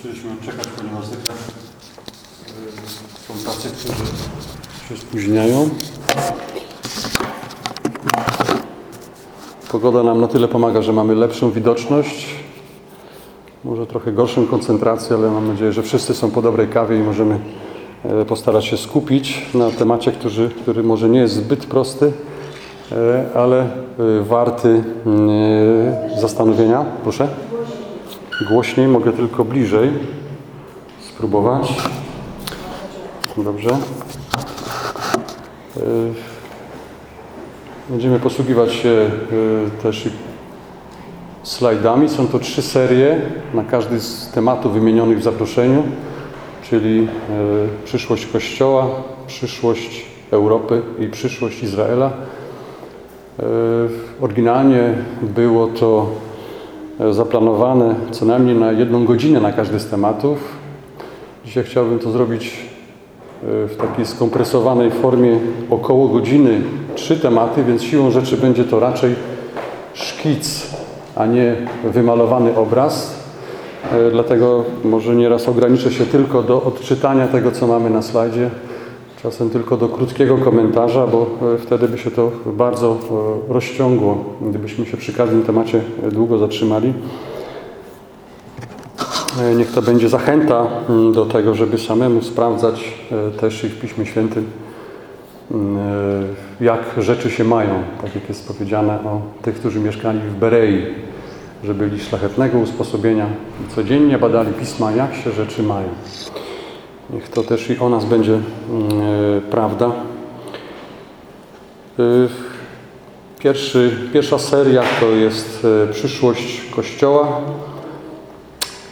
chcieliśmy czekać, ponieważ zwykle są tacy, którzy się spóźniają. Pogoda nam na tyle pomaga, że mamy lepszą widoczność. Może trochę gorszą koncentrację, ale mam nadzieję, że wszyscy są po dobrej kawie i możemy e, postarać się skupić na temacie, który, który może nie jest zbyt prosty, e, ale e, warty e, zastanowienia. Proszę. Głośniej, mogę tylko bliżej spróbować. Dobrze. E, Będziemy posługiwać się e, też slajdami. Są to trzy serie na każdy z tematów wymienionych w zaproszeniu, czyli e, przyszłość Kościoła, przyszłość Europy i przyszłość Izraela. Oryginalnie było to zaplanowane co najmniej na jedną godzinę na każdy z tematów. Dzisiaj chciałbym to zrobić e, w takiej skompresowanej formie około godziny trzy tematy, więc siłą rzeczy będzie to raczej szkic, a nie wymalowany obraz. E, Dlatego może nieraz ograniczę się tylko do odczytania tego, co mamy na slajdzie, czasem tylko do krótkiego komentarza, bo e, wtedy by się to bardzo e, rozciągło, gdybyśmy się przy każdym temacie e, długo zatrzymali. Niech to będzie zachęta mm, do tego, żeby samemu sprawdzać też i w Piśmie Świętym, mm, jak rzeczy się mają, tak jak jest powiedziane o tych, którzy mieszkali w Berei, że byli szlachetnego usposobienia i codziennie badali Pisma, jak się rzeczy mają. Niech to też i o nas będzie mm, e, prawda. E, Pierwszy, pierwsza seria to jest e, przyszłość Kościoła.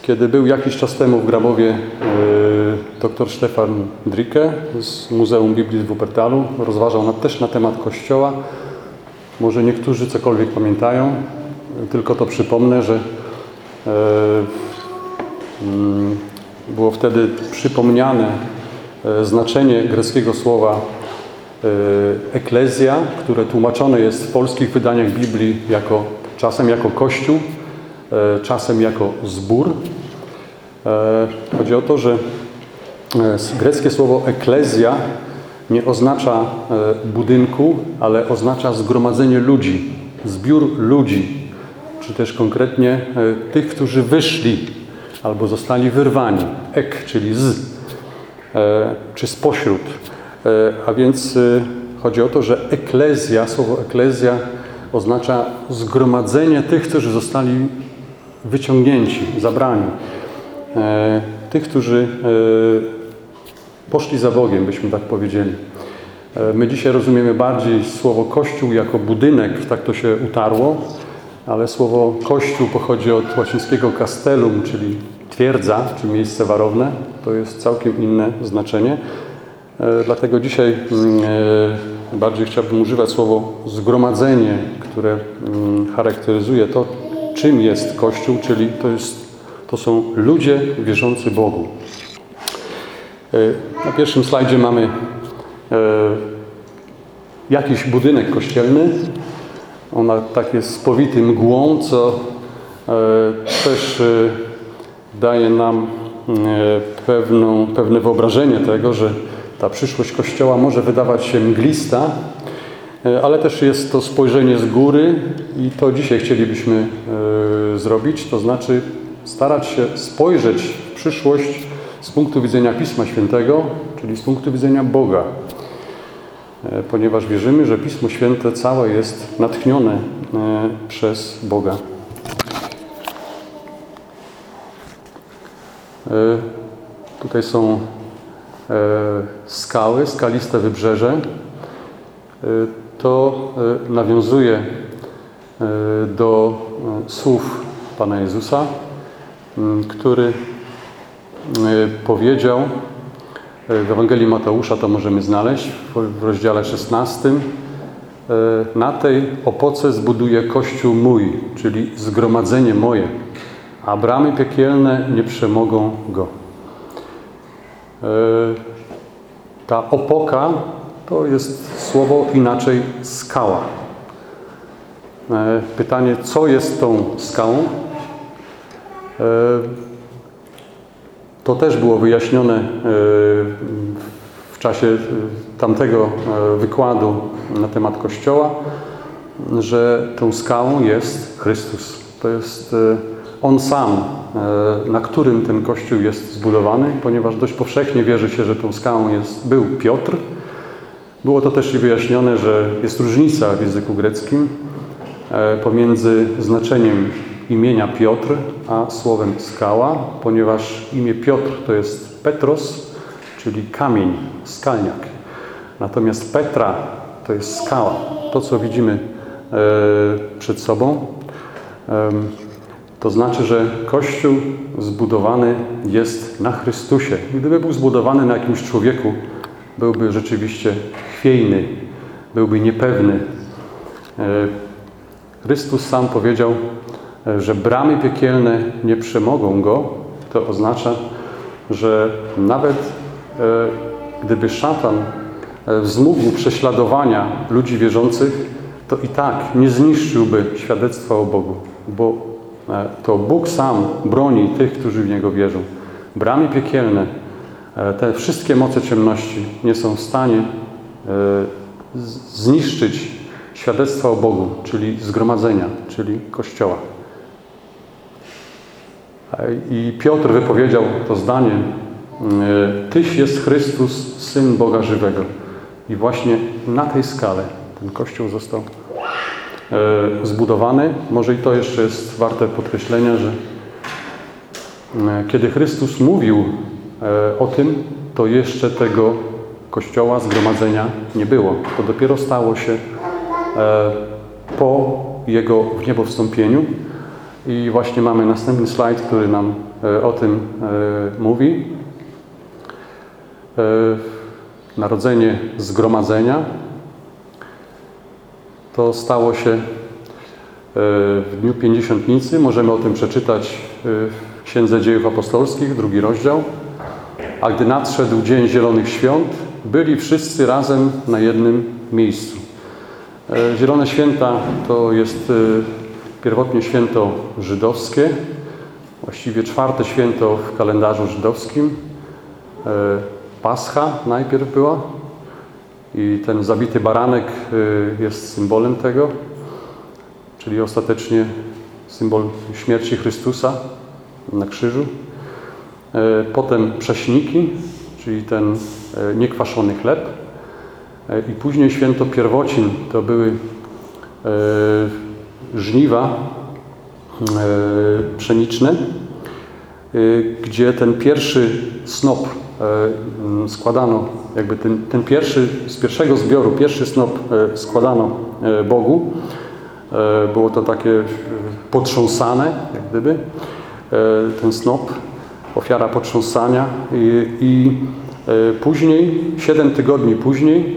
Kiedy był jakiś czas temu w Grabowie dr Stefan Dricke z Muzeum Biblii w Wuppertalu rozważał na, też na temat Kościoła. Może niektórzy cokolwiek pamiętają, tylko to przypomnę, że mm, było wtedy przypomniane e, znaczenie greckiego słowa e, eklezja, które tłumaczone jest w polskich wydaniach Biblii jako, czasem jako kościół, e, czasem jako zbór. Chodzi o to, że greckie słowo eklezja nie oznacza budynku, ale oznacza zgromadzenie ludzi, zbiór ludzi, czy też konkretnie tych, którzy wyszli albo zostali wyrwani. Ek, czyli z, e, czy spośród. E, A więc e, chodzi o to, że eklezja, słowo eklezja oznacza zgromadzenie tych, którzy zostali wyciągnięci, zabrani. Tych, którzy poszli za Bogiem, byśmy tak powiedzieli. My dzisiaj rozumiemy bardziej słowo Kościół jako budynek, tak to się utarło, ale słowo Kościół pochodzi od łacińskiego castellum, czyli twierdza, czy miejsce warowne. To jest całkiem inne znaczenie. E, Dlatego dzisiaj mm, e, bardziej chciałbym używać słowo zgromadzenie, które mm, charakteryzuje to, czym jest Kościół, czyli to, jest, to są ludzie wierzący Bogu. E, Na pierwszym slajdzie mamy jakiś budynek kościelny. Ona tak jest spowity mgłą, co e, też e, daje nam e, pewną, pewne wyobrażenie tego, że ta przyszłość Kościoła może wydawać się mglista, ale też jest to spojrzenie z góry i to dzisiaj chcielibyśmy zrobić, to znaczy starać się spojrzeć w przyszłość z punktu widzenia Pisma Świętego, czyli z punktu widzenia Boga ponieważ wierzymy, że Pismo Święte całe jest natchnione e, przez Boga. E, Tutaj są e, skały, skaliste wybrzeże. E, To e, nawiązuje e, do e, słów Pana Jezusa, który e, powiedział, w Ewangelii Mateusza to możemy znaleźć w- rozdziale 16. E, Na tej opoce zbuduję kościół mój, czyli zgromadzenie moje, a bramy piekielne nie przemogą go. E, Ta opoka to jest słowo inaczej skała. E, Pytanie, co jest tą skałą? E, To też było wyjaśnione w czasie tamtego wykładu na temat Kościoła, że tą skałą jest Chrystus. To jest On sam, na którym ten Kościół jest zbudowany, ponieważ dość powszechnie wierzy się, że tą skałą jest, był Piotr. Było to też wyjaśnione, że jest różnica w języku greckim pomiędzy znaczeniem imienia Piotr, a słowem skała, ponieważ imię Piotr to jest Petros, czyli kamień, skalniak. Natomiast Petra to jest skała. To, co widzimy przed sobą, to znaczy, że Kościół zbudowany jest na Chrystusie. Gdyby był zbudowany na jakimś człowieku, byłby rzeczywiście chwiejny, byłby niepewny. Chrystus sam powiedział, że bramy piekielne nie przemogą go. To oznacza, że nawet gdyby szatan wzmógł prześladowania ludzi wierzących, to i tak nie zniszczyłby świadectwa o Bogu, bo to Bóg sam broni tych, którzy w Niego wierzą. Bramy piekielne, te wszystkie moce ciemności nie są w stanie zniszczyć świadectwa o Bogu, czyli zgromadzenia, czyli Kościoła. I Piotr wypowiedział to zdanie: Tyś jest Chrystus, Syn Boga żywego. I właśnie na tej skale ten Kościół został zbudowany. Może i to jeszcze jest warte podkreślenia, że kiedy Chrystus mówił o tym, to jeszcze tego Kościoła, zgromadzenia nie było. To dopiero stało się po Jego w niebo wstąpieniu. I właśnie mamy następny slajd, który nam o tym mówi. Narodzenie zgromadzenia to stało się w dniu Pięćdziesiątnicy. Możemy o tym przeczytać w Księdze Dziejów Apostolskich, drugi rozdział. A gdy nadszedł Dzień Zielonych Świąt, byli wszyscy razem na jednym miejscu. Zielone Święta to jest pierwotnie święto żydowskie, właściwie czwarte święto w kalendarzu żydowskim. Pascha najpierw była i ten zabity baranek jest symbolem tego, czyli ostatecznie symbol śmierci Chrystusa na krzyżu. Potem prześniki, czyli ten niekwaszony chleb. I później święto pierwocin to były żniwa pszeniczne, gdzie ten pierwszy snop składano, jakby ten, ten pierwszy, z pierwszego zbioru, pierwszy snop składano Bogu. Było to takie potrząsane, jak gdyby, ten snop, ofiara potrząsania i, i później, 7 tygodni później,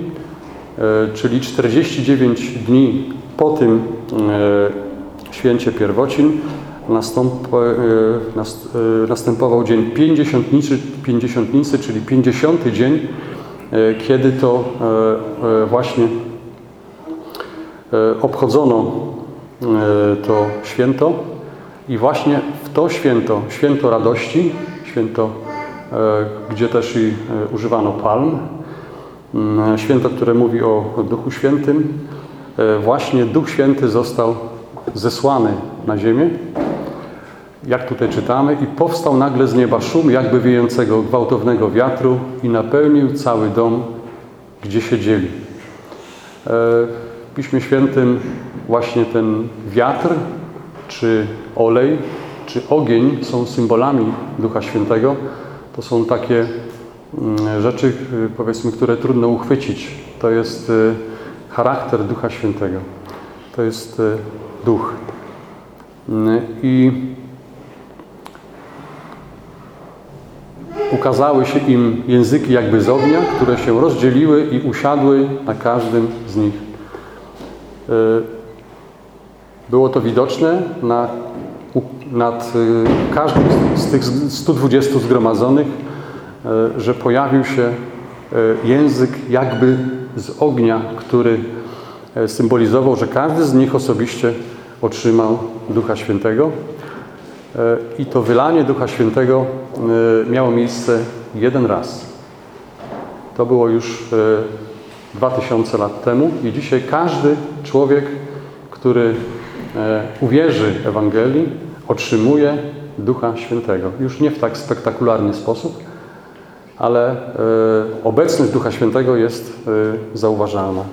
czyli 49 dni po tym święcie pierwocin, nastąp, następował dzień pięćdziesiątnicy, pięćdziesiątnicy, czyli 50 dzień, kiedy to właśnie obchodzono to święto. I właśnie w to święto, święto radości, święto, gdzie też i używano palm, święto, które mówi o Duchu Świętym, właśnie Duch Święty został zesłany na ziemię, jak tutaj czytamy, i powstał nagle z nieba szum, jakby wiejącego gwałtownego wiatru i napełnił cały dom, gdzie siedzieli. W Piśmie Świętym właśnie ten wiatr, czy olej, czy ogień są symbolami Ducha Świętego. To są takie rzeczy, powiedzmy, które trudno uchwycić. To jest charakter Ducha Świętego. To jest Duch. I ukazały się im języki jakby z ognia, które się rozdzieliły i usiadły na każdym z nich. Było to widoczne na, nad każdym z tych 120 zgromadzonych, że pojawił się język jakby z ognia, który symbolizował, że każdy z nich osobiście otrzymał Ducha Świętego. I to wylanie Ducha Świętego miało miejsce jeden raz. To było już 2000 lat temu i dzisiaj każdy człowiek, który uwierzy Ewangelii, otrzymuje Ducha Świętego. Już nie w tak spektakularny sposób, ale obecność Ducha Świętego jest zauważalna.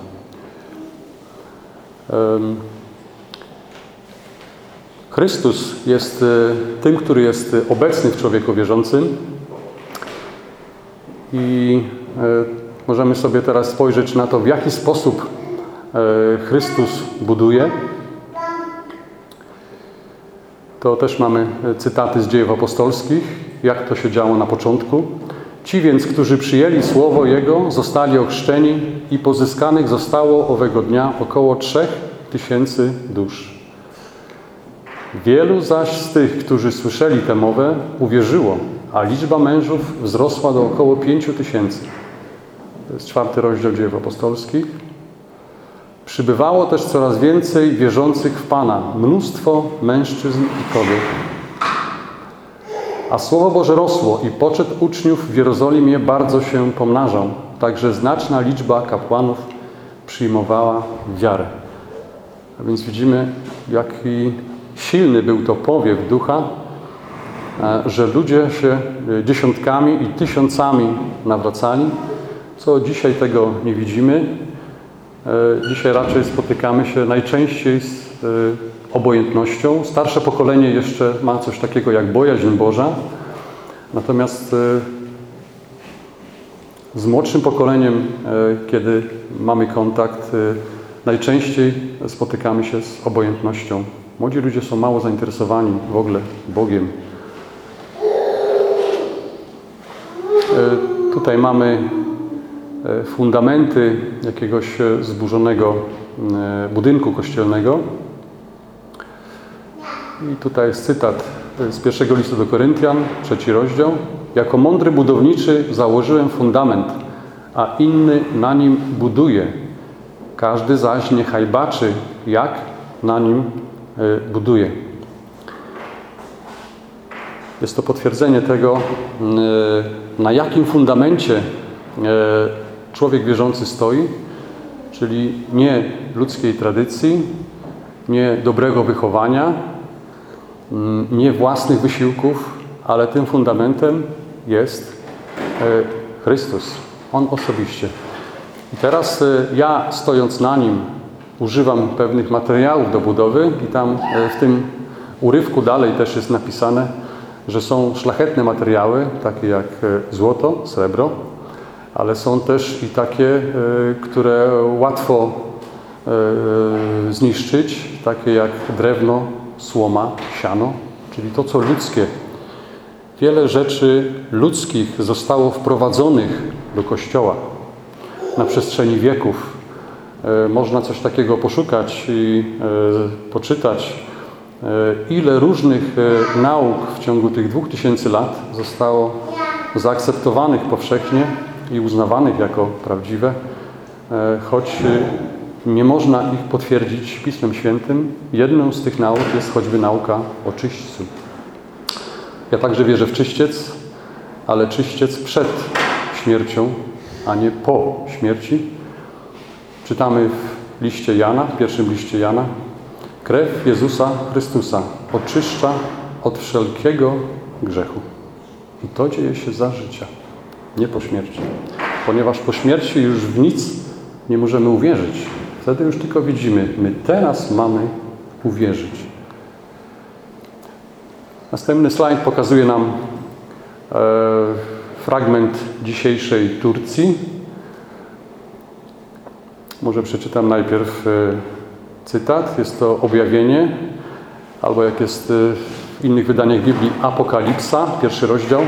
Chrystus jest tym, który jest obecny w człowieku wierzącym i możemy sobie teraz spojrzeć na to, w jaki sposób Chrystus buduje. To też mamy cytaty z dziejów apostolskich, jak to się działo na początku. Ci więc, którzy przyjęli słowo Jego, zostali ochrzczeni i pozyskanych zostało owego dnia około trzech tysięcy dusz. Wielu zaś z tych, którzy słyszeli tę mowę, uwierzyło, a liczba mężów wzrosła do około pięciu tysięcy. To jest czwarty rozdział dziejów apostolskich. Przybywało też coraz więcej wierzących w Pana, mnóstwo mężczyzn i kobiet. A Słowo Boże rosło i poczet uczniów w Jerozolimie bardzo się pomnażał, także znaczna liczba kapłanów przyjmowała wiarę. A więc widzimy, jaki silny był to powiew ducha, że ludzie się dziesiątkami i tysiącami nawracali, co dzisiaj tego nie widzimy. Dzisiaj raczej spotykamy się najczęściej z obojętnością. Starsze pokolenie jeszcze ma coś takiego jak bojaźń Boża, natomiast z młodszym pokoleniem, kiedy mamy kontakt, najczęściej spotykamy się z obojętnością. Młodzi ludzie są mało zainteresowani w ogóle Bogiem. Tutaj mamy fundamenty jakiegoś zburzonego budynku kościelnego. I tutaj jest cytat z pierwszego listu do Koryntian, trzeci rozdział. Jako mądry budowniczy założyłem fundament, a inny na nim buduje. Każdy zaś niechaj baczy, jak na nim buduje. Jest to potwierdzenie tego, na jakim fundamencie człowiek wierzący stoi, czyli nie ludzkiej tradycji, nie dobrego wychowania, nie własnych wysiłków, ale tym fundamentem jest Chrystus. On osobiście. I teraz ja stojąc na nim używam pewnych materiałów do budowy i tam w tym urywku dalej też jest napisane, że są szlachetne materiały, takie jak złoto, srebro, ale są też i takie, które łatwo zniszczyć, takie jak drewno, słoma, siano, czyli to, co ludzkie. Wiele rzeczy ludzkich zostało wprowadzonych do Kościoła na przestrzeni wieków. Można coś takiego poszukać i poczytać, ile różnych nauk w ciągu tych dwóch tysięcy lat zostało zaakceptowanych powszechnie i uznawanych jako prawdziwe, choć nie można ich potwierdzić Pismem Świętym. Jedną z tych nauk jest choćby nauka o czyśćcu. Ja także wierzę w czyściec, ale czyściec przed śmiercią, a nie po śmierci. Czytamy w liście Jana, w pierwszym liście Jana. Krew Jezusa Chrystusa oczyszcza od wszelkiego grzechu. I to dzieje się za życia, nie po śmierci. Ponieważ po śmierci już w nic nie możemy uwierzyć. Wtedy już tylko widzimy, my teraz mamy uwierzyć. Następny slajd pokazuje nam e, fragment dzisiejszej Turcji. Może przeczytam najpierw e, cytat. Jest to objawienie, albo jak jest e, w innych wydaniach Biblii Apokalipsa, pierwszy rozdział.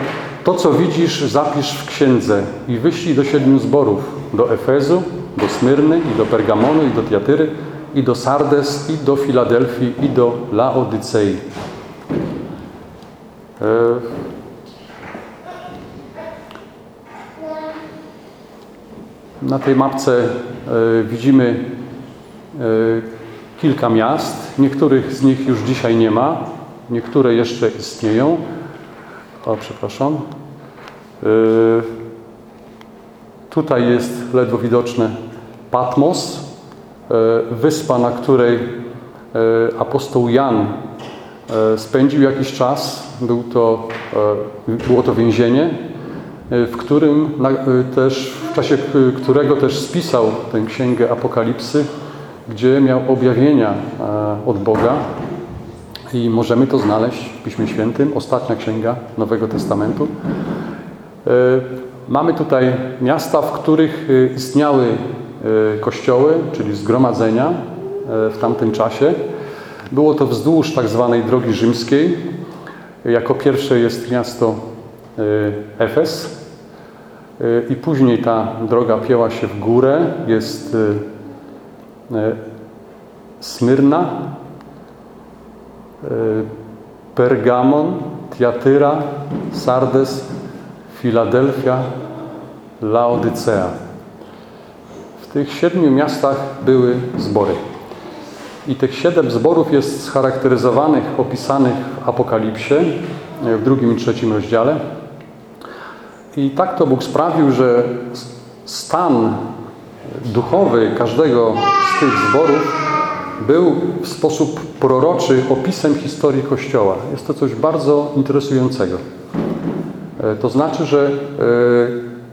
To, co widzisz, zapisz w księdze i wyślij do siedmiu zborów. Do Efezu, do Smyrny, i do Pergamonu, i do Tiatyry, i do Sardes, i do Filadelfii, i do Laodycei. Na tej mapce widzimy kilka miast. Niektórych z nich już dzisiaj nie ma. niektóre jeszcze istnieją. O, przepraszam. Tutaj jest ledwo widoczne Patmos, yy, wyspa, na której yy, apostoł Jan spędził jakiś czas. Był to, było to więzienie, w którym też, w czasie którego też spisał tę księgę Apokalipsy, gdzie miał objawienia od Boga. I możemy to znaleźć w Piśmie Świętym, ostatnia księga Nowego Testamentu. Mamy tutaj miasta, w których e, istniały e, kościoły, czyli zgromadzenia w tamtym czasie. Było to wzdłuż tak zwanej drogi rzymskiej. Jako pierwsze jest miasto Efes i później ta droga pięła się w górę. Jest Smyrna, Pergamon, Tiatyra, Sardes, Filadelfia, Laodycea. W tych siedmiu miastach były zbory. I tych siedem zborów jest scharakteryzowanych, opisanych w Apokalipsie, w drugim i trzecim rozdziale. I tak to Bóg sprawił, że stan duchowy każdego z tych zborów był w sposób proroczy opisem historii Kościoła. Jest to coś bardzo interesującego. E, to znaczy, że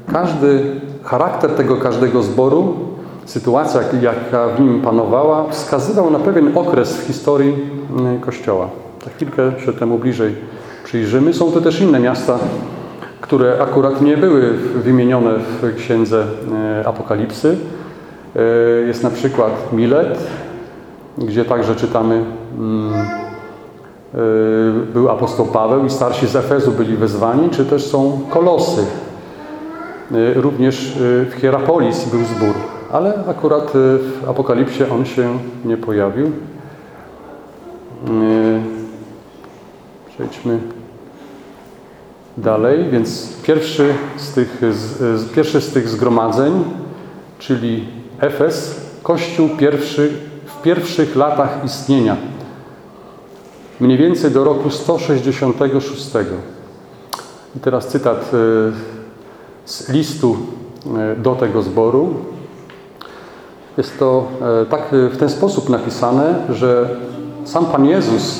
e, każdy charakter tego każdego zboru, sytuacja, jaka w nim panowała, wskazywał na pewien okres w historii Kościoła. Za chwilkę się temu bliżej przyjrzymy. Są to też inne miasta, które akurat nie były wymienione w księdze e, Apokalipsy. Jest na przykład Milet, gdzie także czytamy mm, był apostoł Paweł i starsi z Efezu byli wezwani, czy też są kolosy. Y, również y, w Hierapolis był zbór, ale akurat w Apokalipsie on się nie pojawił. Przejdźmy dalej. Więc pierwszy z tych, z, pierwszy z tych zgromadzeń, czyli Efes, Kościół pierwszy w pierwszych latach istnienia, mniej więcej do roku 166. I teraz cytat e, z listu e, do tego zboru. Jest to e, tak w ten sposób napisane, że sam Pan Jezus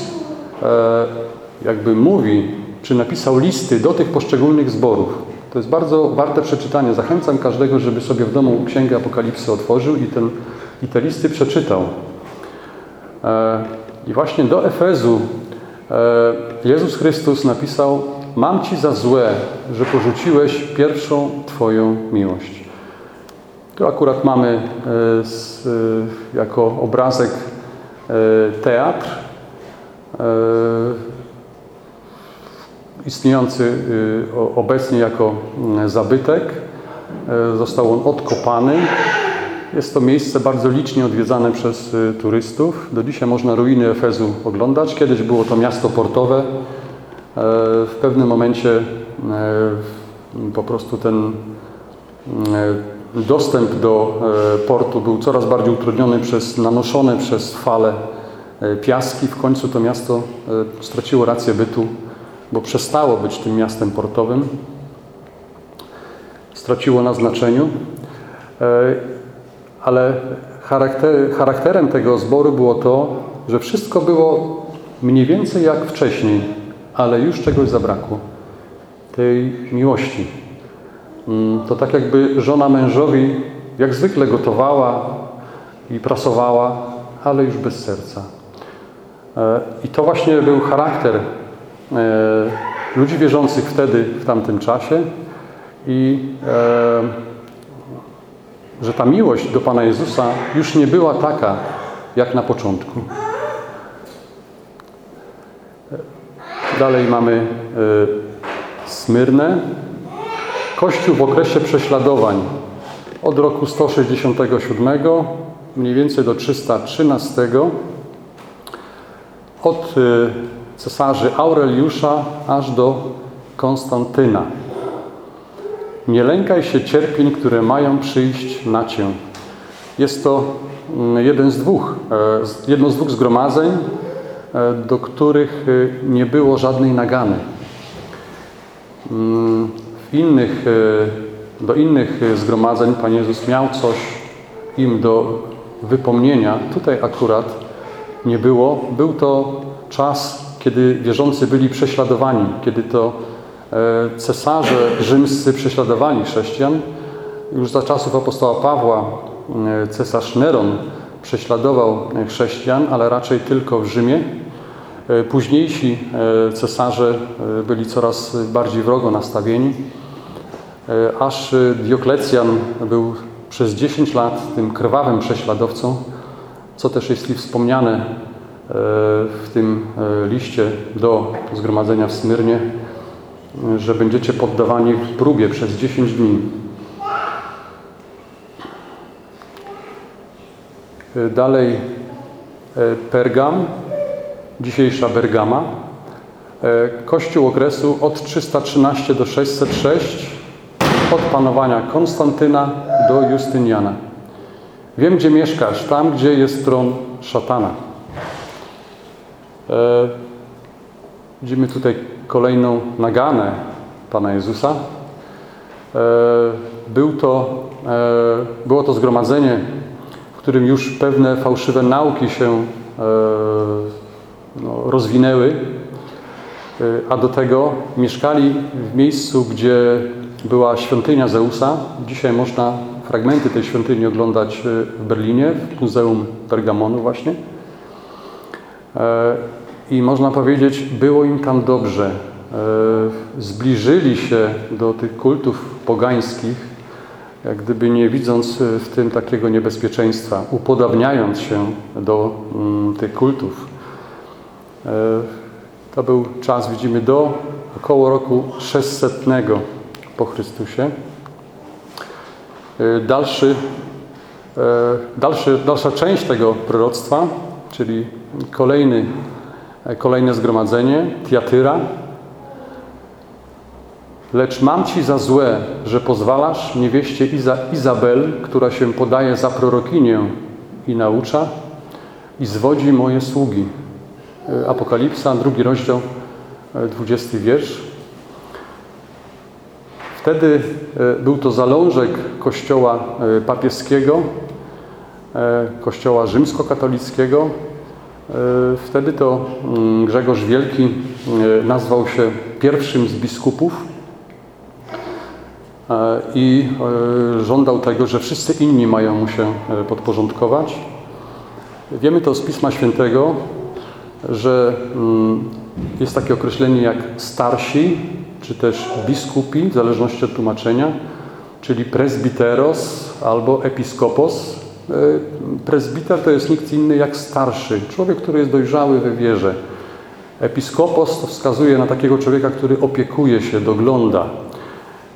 jakby mówi, czy napisał listy do tych poszczególnych zborów. To jest bardzo warte przeczytania. Zachęcam każdego, żeby sobie w domu Księgę Apokalipsy otworzył i, ten, i te listy przeczytał. E, I właśnie do Efezu e, Jezus Chrystus napisał: Mam ci za złe, że porzuciłeś pierwszą Twoją miłość. Tu akurat mamy e, jako obrazek teatr istniejący obecnie jako zabytek. Został on odkopany jest to miejsce bardzo licznie odwiedzane przez y, turystów. Do dzisiaj można ruiny Efezu oglądać. Kiedyś było to miasto portowe. E, w pewnym momencie e, po prostu ten e, dostęp do portu był coraz bardziej utrudniony przez nanoszone przez fale piaski. W końcu to miasto straciło rację bytu, bo przestało być tym miastem portowym. Straciło na znaczeniu. Ale charakter, charakterem tego zboru było to, że wszystko było mniej więcej jak wcześniej, ale już czegoś zabrakło. Tej miłości. Mm, to tak jakby żona mężowi jak zwykle gotowała i prasowała, ale już bez serca. E, I to właśnie był charakter e, ludzi wierzących wtedy, w tamtym czasie. I e, że ta miłość do Pana Jezusa już nie była taka, jak na początku. Dalej mamy y, Smyrnę. Kościół w okresie prześladowań od roku 167 mniej więcej do 313 od y, cesarzy Aureliusza aż do Konstantyna. Nie lękaj się cierpień, które mają przyjść na Cię. Jest to mm, jeden z dwóch, e, jedno z dwóch zgromadzeń, e, do których e, nie było żadnej nagany. Mm, innych, do innych zgromadzeń Pan Jezus miał coś im do wypomnienia. Tutaj akurat nie było. Był to czas, kiedy wierzący byli prześladowani, kiedy to cesarze rzymscy prześladowali chrześcijan. Już za czasów apostoła Pawła cesarz Neron prześladował chrześcijan, ale raczej tylko w Rzymie. E, późniejsi e, cesarze e, byli coraz bardziej wrogo nastawieni, aż Dioklecjan był przez 10 lat tym krwawym prześladowcą, co też jest wspomniane w tym liście do zgromadzenia w Smyrnie, że będziecie poddawani próbie przez 10 dni. E, dalej e, Pergam, dzisiejsza Bergama. E, kościół okresu od 313 do 606, od panowania Konstantyna do Justyniana. Wiem, gdzie mieszkasz, tam, gdzie jest tron szatana. Widzimy tutaj kolejną naganę Pana Jezusa. Był to, było to zgromadzenie którym już pewne fałszywe nauki się e, no, rozwinęły, e, a do tego mieszkali w miejscu, gdzie była świątynia Zeusa. Dzisiaj można fragmenty tej świątyni oglądać e, w Berlinie, w Muzeum Pergamonu właśnie. I można powiedzieć, było im tam dobrze. Zbliżyli się do tych kultów pogańskich, jak gdyby nie widząc e, w tym takiego niebezpieczeństwa, upodabniając się do mm, tych kultów. E, to był czas, widzimy, do około roku 600 po Chrystusie. E, dalszy, dalszy, dalsza część tego proroctwa, czyli kolejny, kolejne zgromadzenie, Tiatyra, Lecz mam ci za złe, że pozwalasz niewieście Iza, Izabel, która się podaje za prorokinię i naucza, i zwodzi moje sługi. E, Apokalipsa, drugi rozdział, e, dwudziesty wiersz. Wtedy e, był to zalążek kościoła papieskiego, kościoła rzymskokatolickiego. Wtedy to mm, Grzegorz Wielki nazwał się pierwszym z biskupów E, i e, żądał tego, że wszyscy inni mają mu się e, podporządkować. Wiemy to z Pisma Świętego, że mm, jest takie określenie jak starsi, czy też biskupi, w zależności od tłumaczenia, czyli presbiteros albo episkopos. Presbiter to jest nikt inny jak starszy, człowiek, który jest dojrzały we wierze. Episkopos to wskazuje na takiego człowieka, który opiekuje się, dogląda.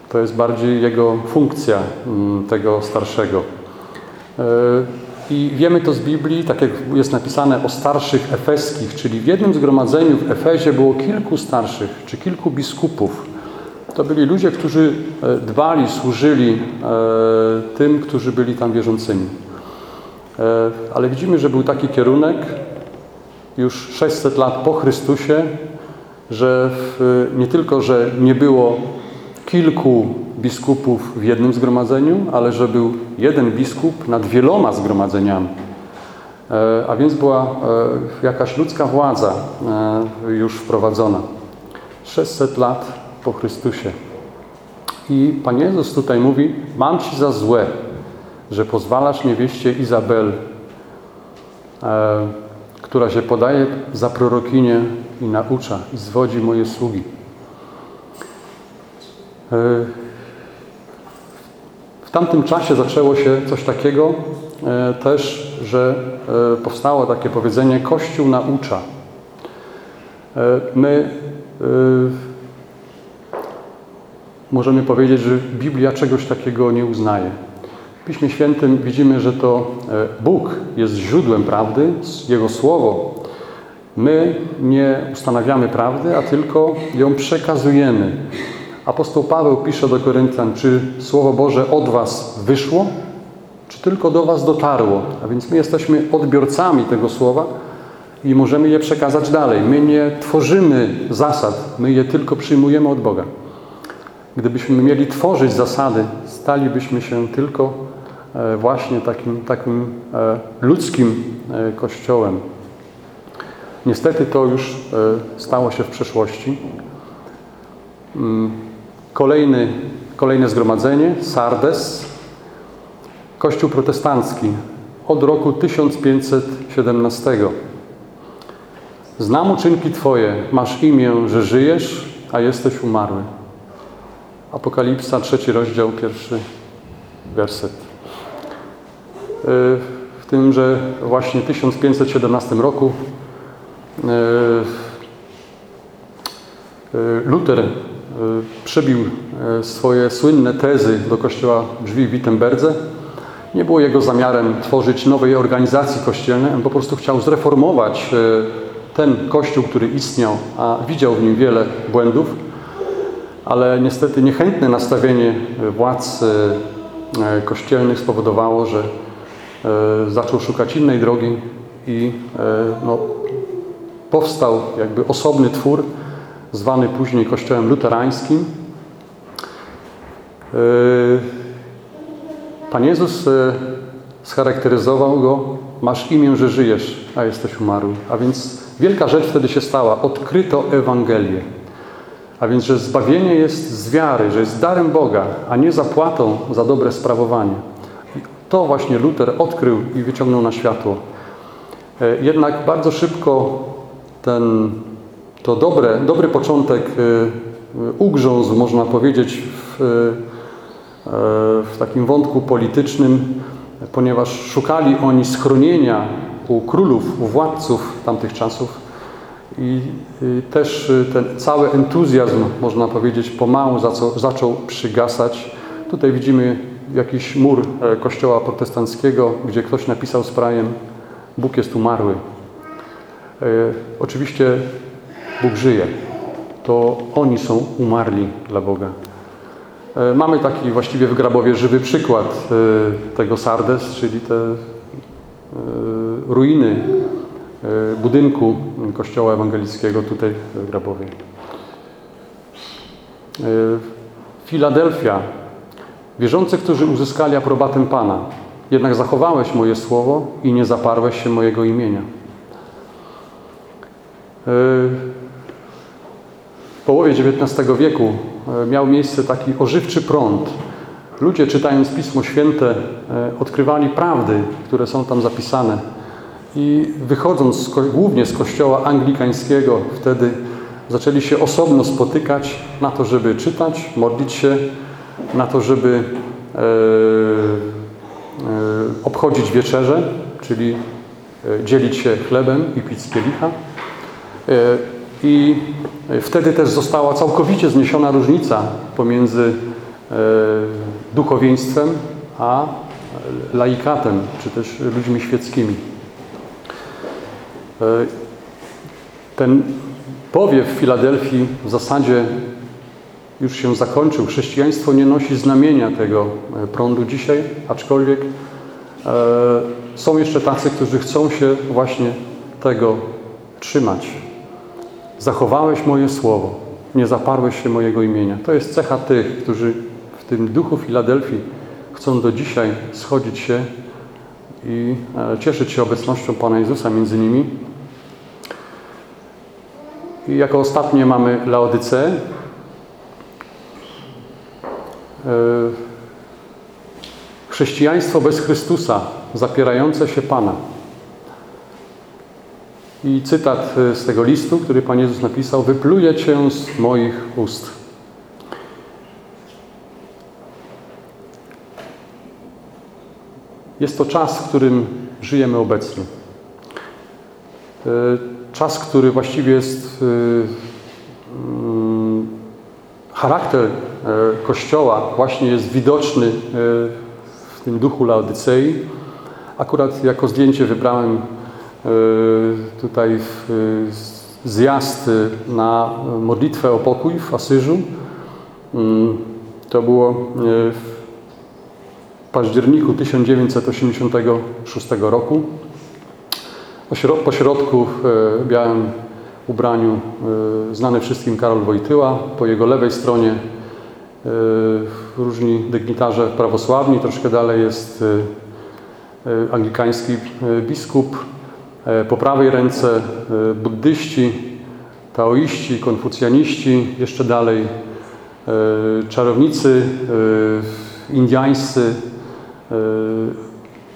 To jest bardziej jego funkcja mm, tego starszego. E, I wiemy to z Biblii, tak jak jest napisane o starszych efeskich, czyli w jednym zgromadzeniu w Efezie było kilku starszych, czy kilku biskupów. To byli ludzie, którzy e, dbali, służyli e, tym, którzy byli tam wierzącymi. Ale widzimy, że był taki kierunek już 600 lat po Chrystusie, że nie tylko, że nie było kilku biskupów w jednym zgromadzeniu, ale że był jeden biskup nad wieloma zgromadzeniami. E, a więc była e, jakaś ludzka władza e, już wprowadzona. 600 lat po Chrystusie. I Pan Jezus tutaj mówi, mam Ci za złe, że pozwalasz niewieście Izabel, która się podaje za prorokinię i naucza i zwodzi moje sługi. W tamtym czasie zaczęło się coś takiego e, też, że e, powstało takie powiedzenie Kościół naucza. E, my możemy powiedzieć, że Biblia czegoś takiego nie uznaje. W Piśmie Świętym widzimy, że to Bóg jest źródłem prawdy, Jego Słowo. My nie ustanawiamy prawdy, a tylko ją przekazujemy. Apostoł Paweł pisze do Koryntian, czy Słowo Boże od Was wyszło, czy tylko do Was dotarło. A więc my jesteśmy odbiorcami tego Słowa i możemy je przekazać dalej. My nie tworzymy zasad, my je tylko przyjmujemy od Boga. Gdybyśmy mieli tworzyć zasady, stalibyśmy się tylko e, właśnie takim, takim e, ludzkim e, kościołem. Niestety to już stało się w przeszłości. Mm, kolejny, kolejne zgromadzenie, Sardes, Kościół protestancki od roku 1517. Znam uczynki Twoje, masz imię, że żyjesz, a jesteś umarły. Apokalipsa, trzeci rozdział, pierwszy werset. Y, w tymże właśnie 1517 roku y, y, Luther przebił swoje słynne tezy do kościoła drzwi w Wittenberdze. Nie było jego zamiarem tworzyć nowej organizacji kościelnej, on po prostu chciał zreformować ten kościół, który istniał, a widział w nim wiele błędów ale niestety niechętne nastawienie władz kościelnych spowodowało, że zaczął szukać innej drogi i e, no, powstał jakby osobny twór, zwany później Kościołem Luterańskim. Pan Jezus scharakteryzował go, masz imię, że żyjesz, a jesteś umarły. A więc wielka rzecz wtedy się stała. Odkryto Ewangelię. A więc, że zbawienie jest z wiary, że jest darem Boga, a nie zapłatą za dobre sprawowanie. To właśnie Luther odkrył i wyciągnął na światło. E, jednak bardzo szybko ten, to dobre, dobry początek e, ugrzązł, można powiedzieć, w, e, w takim wątku politycznym, ponieważ szukali oni schronienia u królów, u władców tamtych czasów i też ten cały entuzjazm, można powiedzieć, pomału zaczął, zaczął przygasać. Tutaj widzimy jakiś mur e, kościoła protestanckiego, gdzie ktoś napisał z prajem Bóg jest umarły. E, oczywiście Bóg żyje. To oni są umarli dla Boga. E, mamy taki właściwie w Grabowie żywy przykład tego Sardes, czyli te ruiny budynku Kościoła Ewangelickiego tutaj w Grabowie. Filadelfia. Wierzący, którzy uzyskali aprobatę Pana, jednak zachowałeś moje słowo i nie zaparłeś się mojego imienia. E, w połowie XIX wieku miał miejsce taki ożywczy prąd. Ludzie czytając Pismo Święte odkrywali prawdy, które są tam zapisane i wychodząc z, głównie z kościoła anglikańskiego, wtedy zaczęli się osobno spotykać na to, żeby czytać, modlić się, na to, żeby e, e, obchodzić wieczerze, czyli e, dzielić się chlebem i pić z kielicha. I wtedy też została całkowicie zniesiona różnica pomiędzy duchowieństwem a laikatem, czy też ludźmi świeckimi. Ten powiew w Filadelfii w zasadzie już się zakończył. Chrześcijaństwo nie nosi znamienia tego e, prądu dzisiaj, aczkolwiek e, są jeszcze tacy, którzy chcą się właśnie tego trzymać. Zachowałeś moje słowo, nie zaparłeś się mojego imienia. To jest cecha tych, którzy w tym duchu Filadelfii chcą do dzisiaj schodzić się i cieszyć się obecnością Pana Jezusa między nimi. I jako ostatnie mamy Laodycę. E, chrześcijaństwo bez Chrystusa, zapierające się Pana. I cytat e, z tego listu, który Pan Jezus napisał: Wypluję Cię z moich ust. Jest to czas, w którym żyjemy obecnie. E, czas, który właściwie jest mm, charakter Kościoła właśnie jest widoczny e, w tym duchu Laodycei. Akurat jako zdjęcie wybrałem e, tutaj zjazd na modlitwę o pokój w Asyżu. Mm, to było w październiku 1986 roku. Po środku w białym ubraniu znany wszystkim Karol Wojtyła, po jego lewej stronie różni dygnitarze prawosławni, troszkę dalej jest anglikański biskup, po prawej ręce buddyści, taoiści, konfucjaniści, jeszcze dalej czarownicy indiańscy,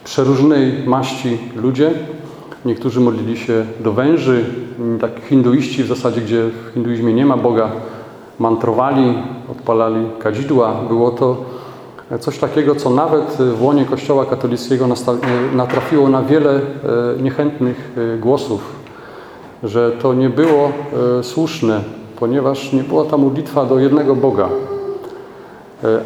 przeróżnej maści ludzie. Niektórzy modlili się do węży, tak hinduiści w zasadzie, gdzie w hinduizmie nie ma Boga, mantrowali, odpalali kadzidła. Było to coś takiego, co nawet w łonie Kościoła katolickiego natrafiło na wiele niechętnych głosów, że to nie było słuszne, ponieważ nie była ta modlitwa do jednego Boga.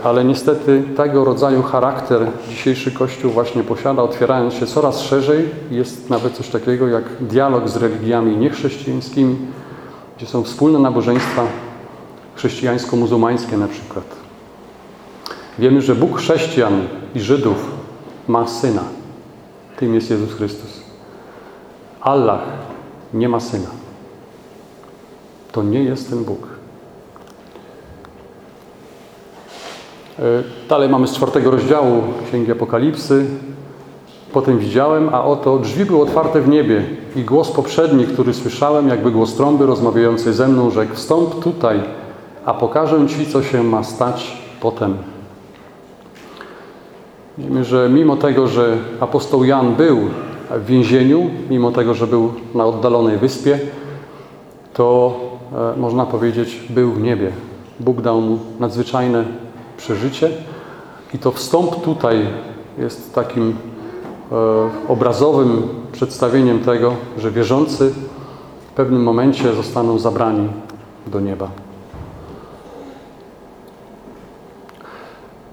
Ale niestety tego rodzaju charakter dzisiejszy Kościół właśnie posiada, otwierając się coraz szerzej. Jest nawet coś takiego jak dialog z religiami niechrześcijańskimi, gdzie są wspólne nabożeństwa chrześcijańsko-muzułmańskie na przykład. Wiemy, że Bóg chrześcijan i Żydów ma Syna. Tym jest Jezus Chrystus. Allah nie ma Syna. To nie jest ten Bóg. Dalej mamy z czwartego rozdziału Księgi Apokalipsy. Potem widziałem, a oto drzwi były otwarte w niebie i głos poprzedni, który słyszałem, jakby głos trąby rozmawiającej ze mną, rzekł wstąp tutaj, a pokażę Ci, co się ma stać potem. Widzimy, że mimo tego, że apostoł Jan był w więzieniu, mimo tego, że był na oddalonej wyspie, to e, można powiedzieć, był w niebie. Bóg dał mu nadzwyczajne przeżycie i to wstąp tutaj jest takim e, obrazowym przedstawieniem tego, że wierzący w pewnym momencie zostaną zabrani do nieba.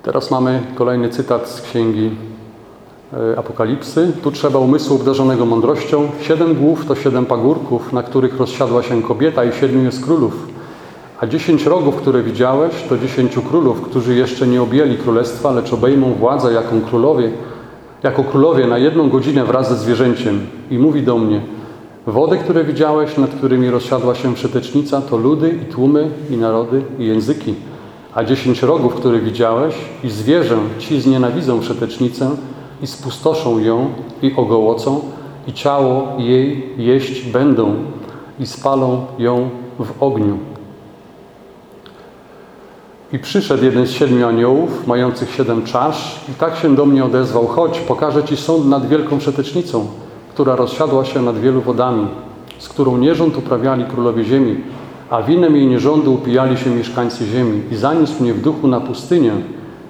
Teraz mamy kolejny cytat z księgi e, Apokalipsy. Tu trzeba umysłu obdarzonego mądrością. Siedem głów to siedem pagórków, na których rozsiadła się kobieta i siedmiu jest królów. A dziesięć rogów, które widziałeś, to dziesięciu królów, którzy jeszcze nie objęli królestwa, lecz obejmą władzę jaką królowie, jako królowie na jedną godzinę wraz ze zwierzęciem. I mówi do mnie, wody, które widziałeś, nad którymi rozsiadła się przetecznica, to ludy i tłumy i narody i języki. A dziesięć rogów, które widziałeś, i zwierzę ci znienawidzą przetecznicę i spustoszą ją i ogołocą i ciało jej jeść będą i spalą ją w ogniu. I przyszedł jeden z siedmiu aniołów, mających siedem czasz, i tak się do mnie odezwał: Chodź, pokażę ci sąd nad wielką przetecznicą, która rozsiadła się nad wielu wodami, z którą nierząd uprawiali królowie ziemi, a winem jej nierządu upijali się mieszkańcy ziemi. I zaniósł mnie w duchu na pustynię,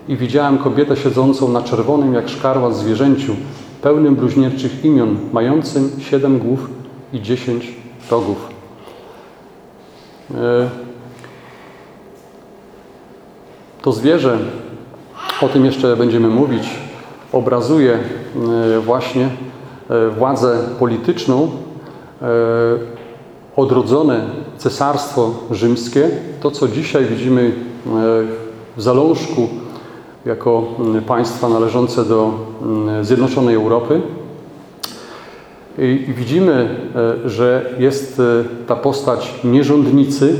i widziałem kobietę siedzącą na czerwonym jak szkarłat zwierzęciu, pełnym bluźnierczych imion, mającym siedem głów i dziesięć rogów. E, to zwierzę, o tym jeszcze będziemy mówić, obrazuje e, właśnie e, władzę polityczną, odrodzone cesarstwo rzymskie, to co dzisiaj widzimy w zalążku jako państwa należące do Zjednoczonej Europy. I widzimy, że jest ta postać nierządnicy,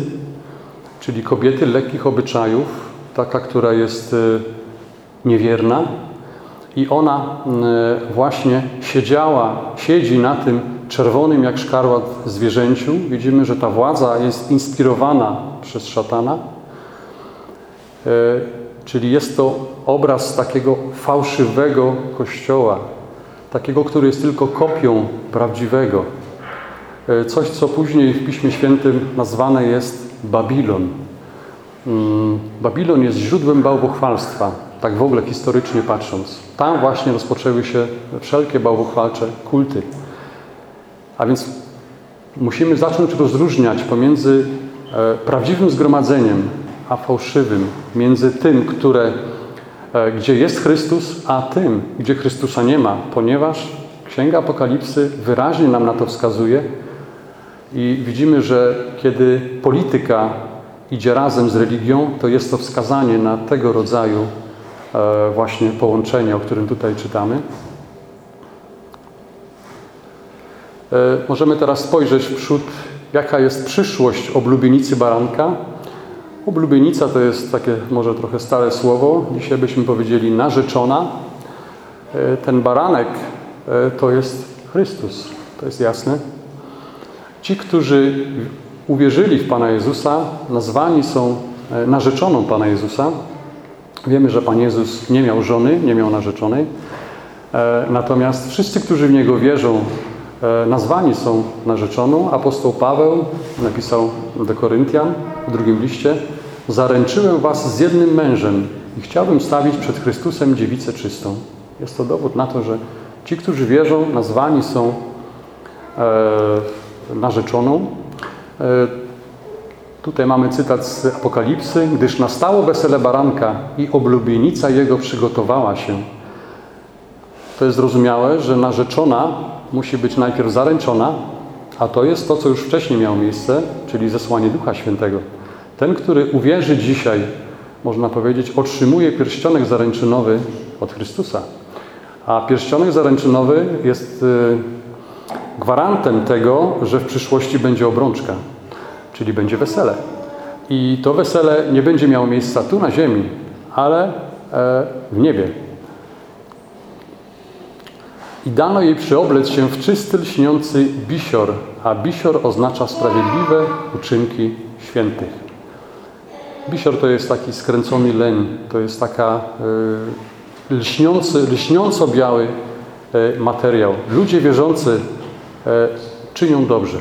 czyli kobiety lekkich obyczajów, taka, która jest niewierna i ona y, właśnie siedziała, siedzi na tym czerwonym jak szkarłat zwierzęciu. Widzimy, że ta władza jest inspirowana przez szatana. Y, czyli jest to obraz takiego fałszywego kościoła, takiego, który jest tylko kopią prawdziwego. Coś, co później w Piśmie Świętym nazwane jest Babilon. Mm, Babilon jest źródłem bałwochwalstwa, tak w ogóle historycznie patrząc. Tam właśnie rozpoczęły się wszelkie bałwochwalcze kulty. A więc musimy zacząć rozróżniać pomiędzy e, prawdziwym zgromadzeniem a fałszywym, między tym, które, e, gdzie jest Chrystus, a tym, gdzie Chrystusa nie ma, ponieważ Księga Apokalipsy wyraźnie nam na to wskazuje i widzimy, że kiedy polityka idzie razem z religią, to jest to wskazanie na tego rodzaju właśnie połączenie, o którym tutaj czytamy. E, możemy teraz spojrzeć w przód, jaka jest przyszłość oblubienicy baranka. Oblubienica to jest takie może trochę stare słowo. Dzisiaj byśmy powiedzieli narzeczona. E, ten baranek e, to jest Chrystus. To jest jasne. Ci, którzy uwierzyli w Pana Jezusa, nazwani są narzeczoną Pana Jezusa. Wiemy, że Pan Jezus nie miał żony, nie miał narzeczonej. Natomiast wszyscy, którzy w Niego wierzą, E, nazwani są narzeczoną. Apostoł Paweł napisał do Koryntian w drugim liście Zaręczyłem was z jednym mężem i chciałbym stawić przed Chrystusem dziewicę czystą. Jest to dowód na to, że ci, którzy wierzą, nazwani są e, narzeczoną. Tutaj mamy cytat z Apokalipsy. Gdyż nastało wesele baranka i oblubienica jego przygotowała się. To jest zrozumiałe, że narzeczona musi być najpierw zaręczona, a to jest to, co już wcześniej miało miejsce, czyli zesłanie Ducha Świętego. Ten, który uwierzy dzisiaj, można powiedzieć, otrzymuje pierścionek zaręczynowy od Chrystusa. A pierścionek zaręczynowy jest y, gwarantem tego, że w przyszłości będzie obrączka, czyli będzie wesele. I to wesele nie będzie miało miejsca tu na ziemi, ale e, w niebie. I dano jej przyoblec się w czysty, lśniący bisior, a bisior oznacza sprawiedliwe uczynki świętych. Bisior to jest taki skręcony leń, to jest taka y, lśniący, lśniąco biały y, materiał. Ludzie wierzący czynią dobrze.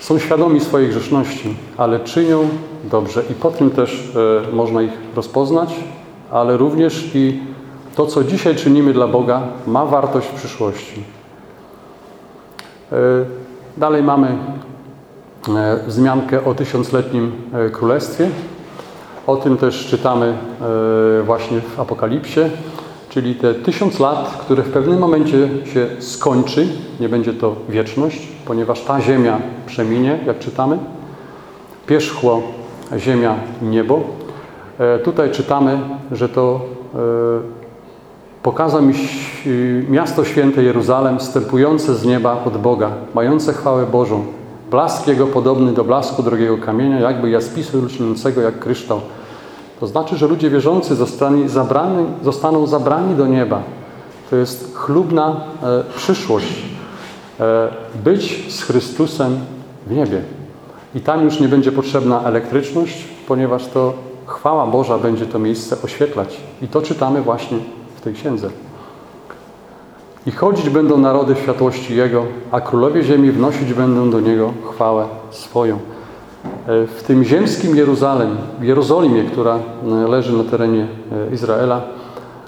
Są świadomi swojej grzeszności, ale czynią dobrze i po tym też można ich rozpoznać, ale również i to, co dzisiaj czynimy dla Boga, ma wartość w przyszłości. E, dalej mamy e, wzmiankę o tysiącletnim e, królestwie. O tym też czytamy właśnie w Apokalipsie, czyli te tysiąc lat, które w pewnym momencie się skończy, nie będzie to wieczność, ponieważ ta ziemia przeminie, jak czytamy, pierzchło ziemia i niebo. Tutaj czytamy, że to Pokazał mi miasto święte Jeruzalem, wstępujące z nieba od Boga, mające chwałę Bożą. Blask jego podobny do blasku drogiego kamienia, jakby jaspisu lśniącego jak kryształ. To znaczy, że ludzie wierzący zabrani, zostaną zabrani do nieba. To jest chlubna e, przyszłość. E, być z Chrystusem w niebie. I tam już nie będzie potrzebna elektryczność, ponieważ to chwała Boża będzie to miejsce oświetlać. I to czytamy właśnie w tej księdze. I chodzić będą narody w światłości Jego, a królowie ziemi wnosić będą do Niego chwałę swoją. E, w tym ziemskim Jeruzalem, Jerozolimie, która e, leży na terenie Izraela,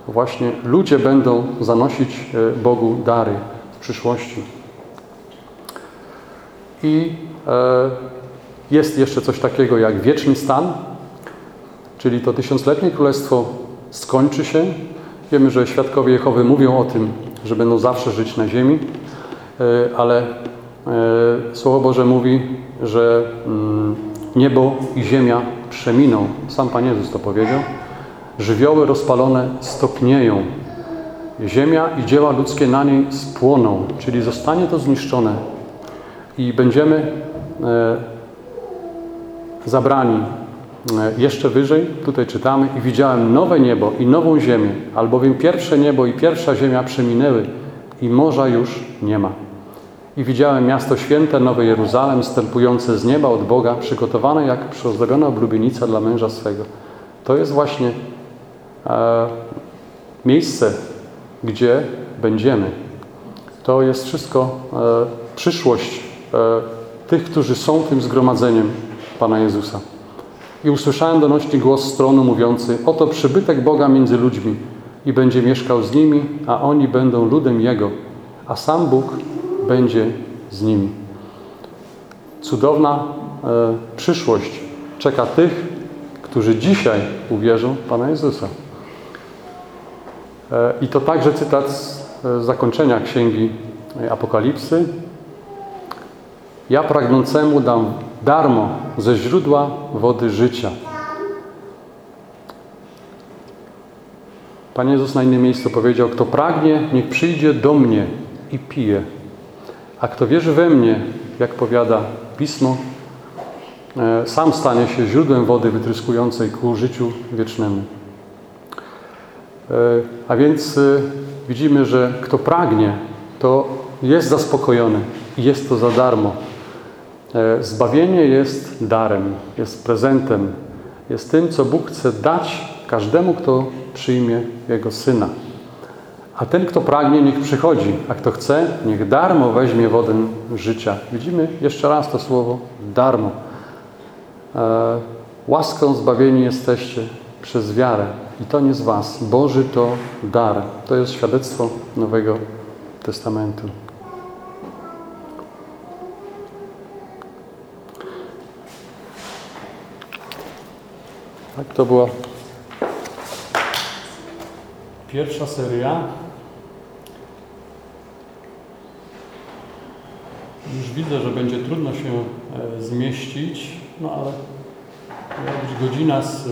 właśnie ludzie będą zanosić Bogu dary w przyszłości. I jest jeszcze coś takiego jak wieczny stan, czyli to tysiącletnie królestwo skończy się Wiemy, że świadkowie Jehowy mówią o tym, że będą zawsze żyć na ziemi, e, ale e, Słowo Boże mówi, że mm, niebo i ziemia przeminą. Sam Pan Jezus to powiedział. Żywioły rozpalone stopnieją. Ziemia i dzieła ludzkie na niej spłoną, czyli zostanie to zniszczone i będziemy e, zabrani E, jeszcze wyżej, tutaj czytamy, i widziałem nowe niebo i nową ziemię, albowiem pierwsze niebo i pierwsza ziemia przeminęły i morza już nie ma. I widziałem miasto święte, Nowe Jeruzalem, stępujące z nieba od Boga, przygotowane jak przyozdobiona oblubienica dla męża swego. To jest właśnie e, miejsce, gdzie będziemy. To jest wszystko e, przyszłość tych, którzy są tym zgromadzeniem Pana Jezusa. I usłyszałem donośny głos stronu mówiący, oto przybytek Boga między ludźmi i będzie mieszkał z nimi, a oni będą ludem Jego, a sam Bóg będzie z nimi. Cudowna e, przyszłość czeka tych, którzy dzisiaj uwierzą w Pana Jezusa. E, I to także cytat z e, zakończenia Księgi Apokalipsy. Ja pragnącemu dam darmo ze źródła wody życia. Pan Jezus na innym miejscu powiedział: Kto pragnie, niech przyjdzie do mnie i pije. A kto wierzy we mnie, jak powiada Pismo, e, sam stanie się źródłem wody wytryskującej ku życiu wiecznemu. E, a więc e, widzimy, że kto pragnie, to jest zaspokojony i jest to za darmo. Zbawienie jest darem, jest prezentem, jest tym, co Bóg chce dać każdemu, kto przyjmie Jego Syna. A ten, kto pragnie, niech przychodzi, a kto chce, niech darmo weźmie wodę życia. Widzimy jeszcze raz to słowo darmo. E, łaską zbawieni jesteście przez wiarę. I to nie z was. Boży to dar. To jest świadectwo Nowego Testamentu. Tak, to była pierwsza seria. Już widzę, że będzie trudno się e, zmieścić, no ale być godzina z e,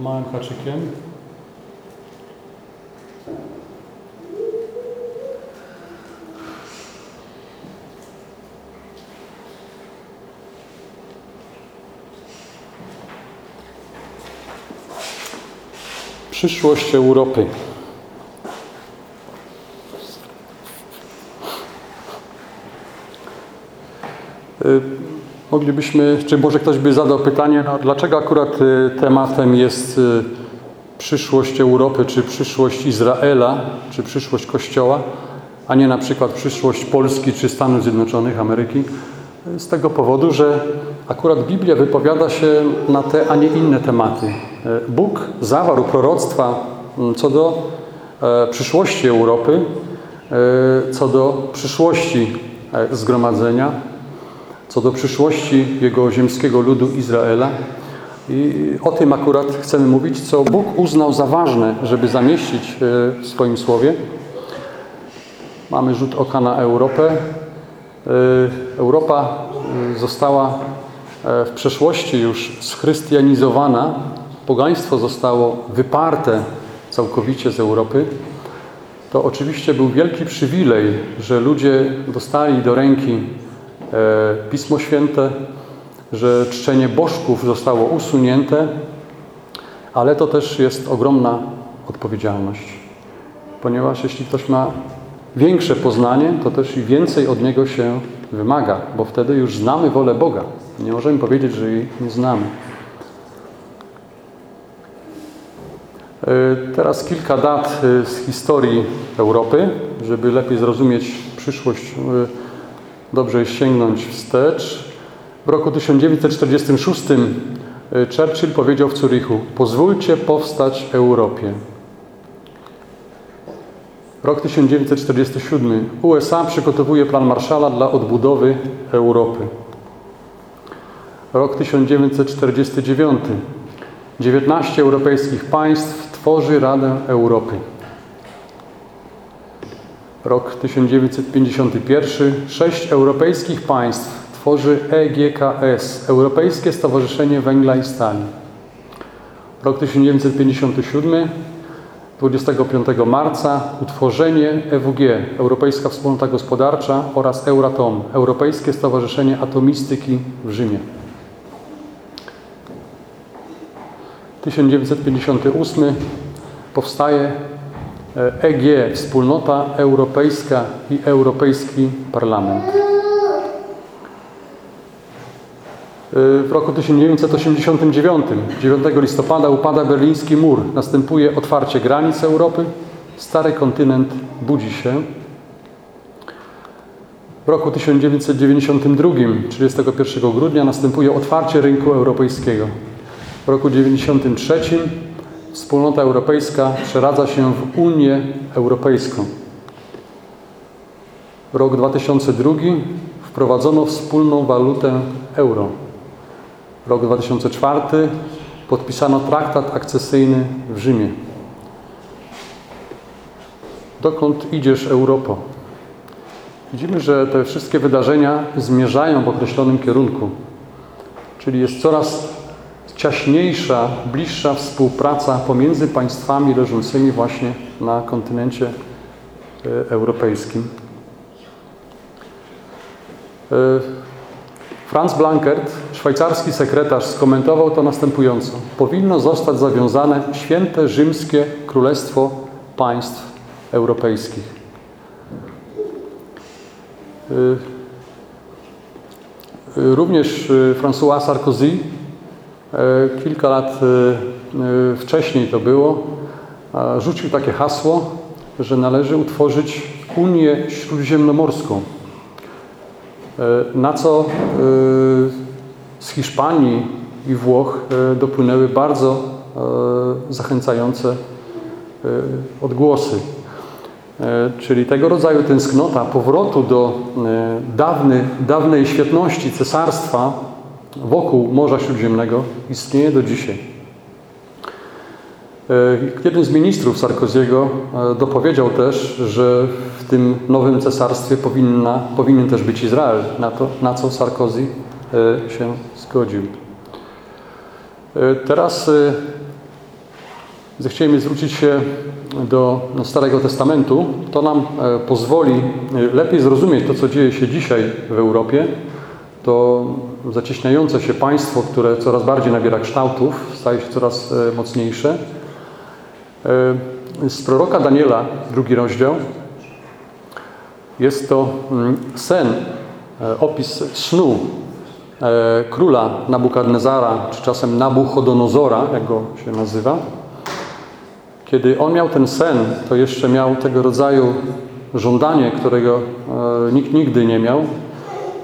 małym haczykiem. Przyszłość Europy. Y, moglibyśmy, czy może ktoś by zadał pytanie, no, dlaczego akurat y, tematem jest y, przyszłość Europy, czy przyszłość Izraela, czy przyszłość Kościoła, a nie na przykład przyszłość Polski, czy Stanów Zjednoczonych Ameryki? Z tego powodu, że akurat Biblia wypowiada się na te, a nie inne tematy. Bóg zawarł proroctwa mm, co do e, przyszłości Europy, e, co do przyszłości e, zgromadzenia, co do przyszłości jego ziemskiego ludu Izraela. I o tym akurat chcemy mówić, co Bóg uznał za ważne, żeby zamieścić e, w swoim słowie. Mamy rzut oka na Europę. E, Europa e, została w przeszłości już schrystianizowana. Pogaństwo zostało wyparte całkowicie z Europy. To oczywiście był wielki przywilej, że ludzie dostali do ręki E, Pismo Święte, że czczenie bożków zostało usunięte, ale to też jest ogromna odpowiedzialność. Ponieważ jeśli ktoś ma większe poznanie, to też i więcej od niego się wymaga, bo wtedy już znamy wolę Boga. Nie możemy powiedzieć, że jej nie znamy. E, teraz kilka dat e, z historii Europy, żeby lepiej zrozumieć przyszłość dobrze jest sięgnąć wstecz. W roku 1946 y, Churchill powiedział w Zurichu: Pozwólcie powstać Europie. Rok 1947. USA przygotowuje plan Marszala dla odbudowy Europy. Rok 1949. 19 europejskich państw tworzy Radę Europy. Rok 1951. Sześć europejskich państw tworzy EGKS, Europejskie Stowarzyszenie Węgla i Stali. Rok 1957. 25 marca utworzenie EWG, Europejska Wspólnota Gospodarcza oraz Euratom, Europejskie Stowarzyszenie Atomistyki w Rzymie. 1958 powstaje EG, Wspólnota Europejska i Europejski Parlament. W roku 1989, 9 listopada, upada berliński mur. Następuje otwarcie granic Europy. Stary kontynent budzi się. W roku 1992, 31 grudnia, następuje otwarcie rynku europejskiego. W roku 1993 Wspólnota Europejska przeradza się w Unię Europejską. Rok 2002 wprowadzono wspólną walutę euro. Rok 2004 podpisano traktat akcesyjny w Rzymie. Dokąd idziesz, Europo? Widzimy, że te wszystkie wydarzenia zmierzają w określonym kierunku, czyli jest coraz ciaśniejsza, bliższa współpraca pomiędzy państwami leżącymi właśnie na kontynencie e, europejskim. Franz Blankert, szwajcarski sekretarz, skomentował to następująco. Powinno zostać zawiązane święte rzymskie królestwo państw europejskich. Również François Sarkozy kilka lat wcześniej to było, rzucił takie hasło, że należy utworzyć Unię Śródziemnomorską. Na co z Hiszpanii i Włoch dopłynęły bardzo zachęcające odgłosy. Czyli tego rodzaju tęsknota powrotu do dawny, dawnej świetności cesarstwa wokół Morza Śródziemnego istnieje do dzisiaj. Jeden z ministrów Sarkoziego dopowiedział też, że w tym nowym cesarstwie powinna, powinien też być Izrael, na, to, na co Sarkozy się zgodził. Teraz zechcieliśmy zwrócić się do Starego Testamentu. To nam pozwoli lepiej zrozumieć to, co dzieje się dzisiaj w Europie. To zacieśniające się państwo, które coraz bardziej nabiera kształtów, staje się coraz mocniejsze. Z proroka Daniela, drugi rozdział, jest to sen, opis snu króla Nabukadnezara, czy czasem Nabuchodonozora, jak go się nazywa. Kiedy on miał ten sen, to jeszcze miał tego rodzaju żądanie, którego nikt nigdy nie miał,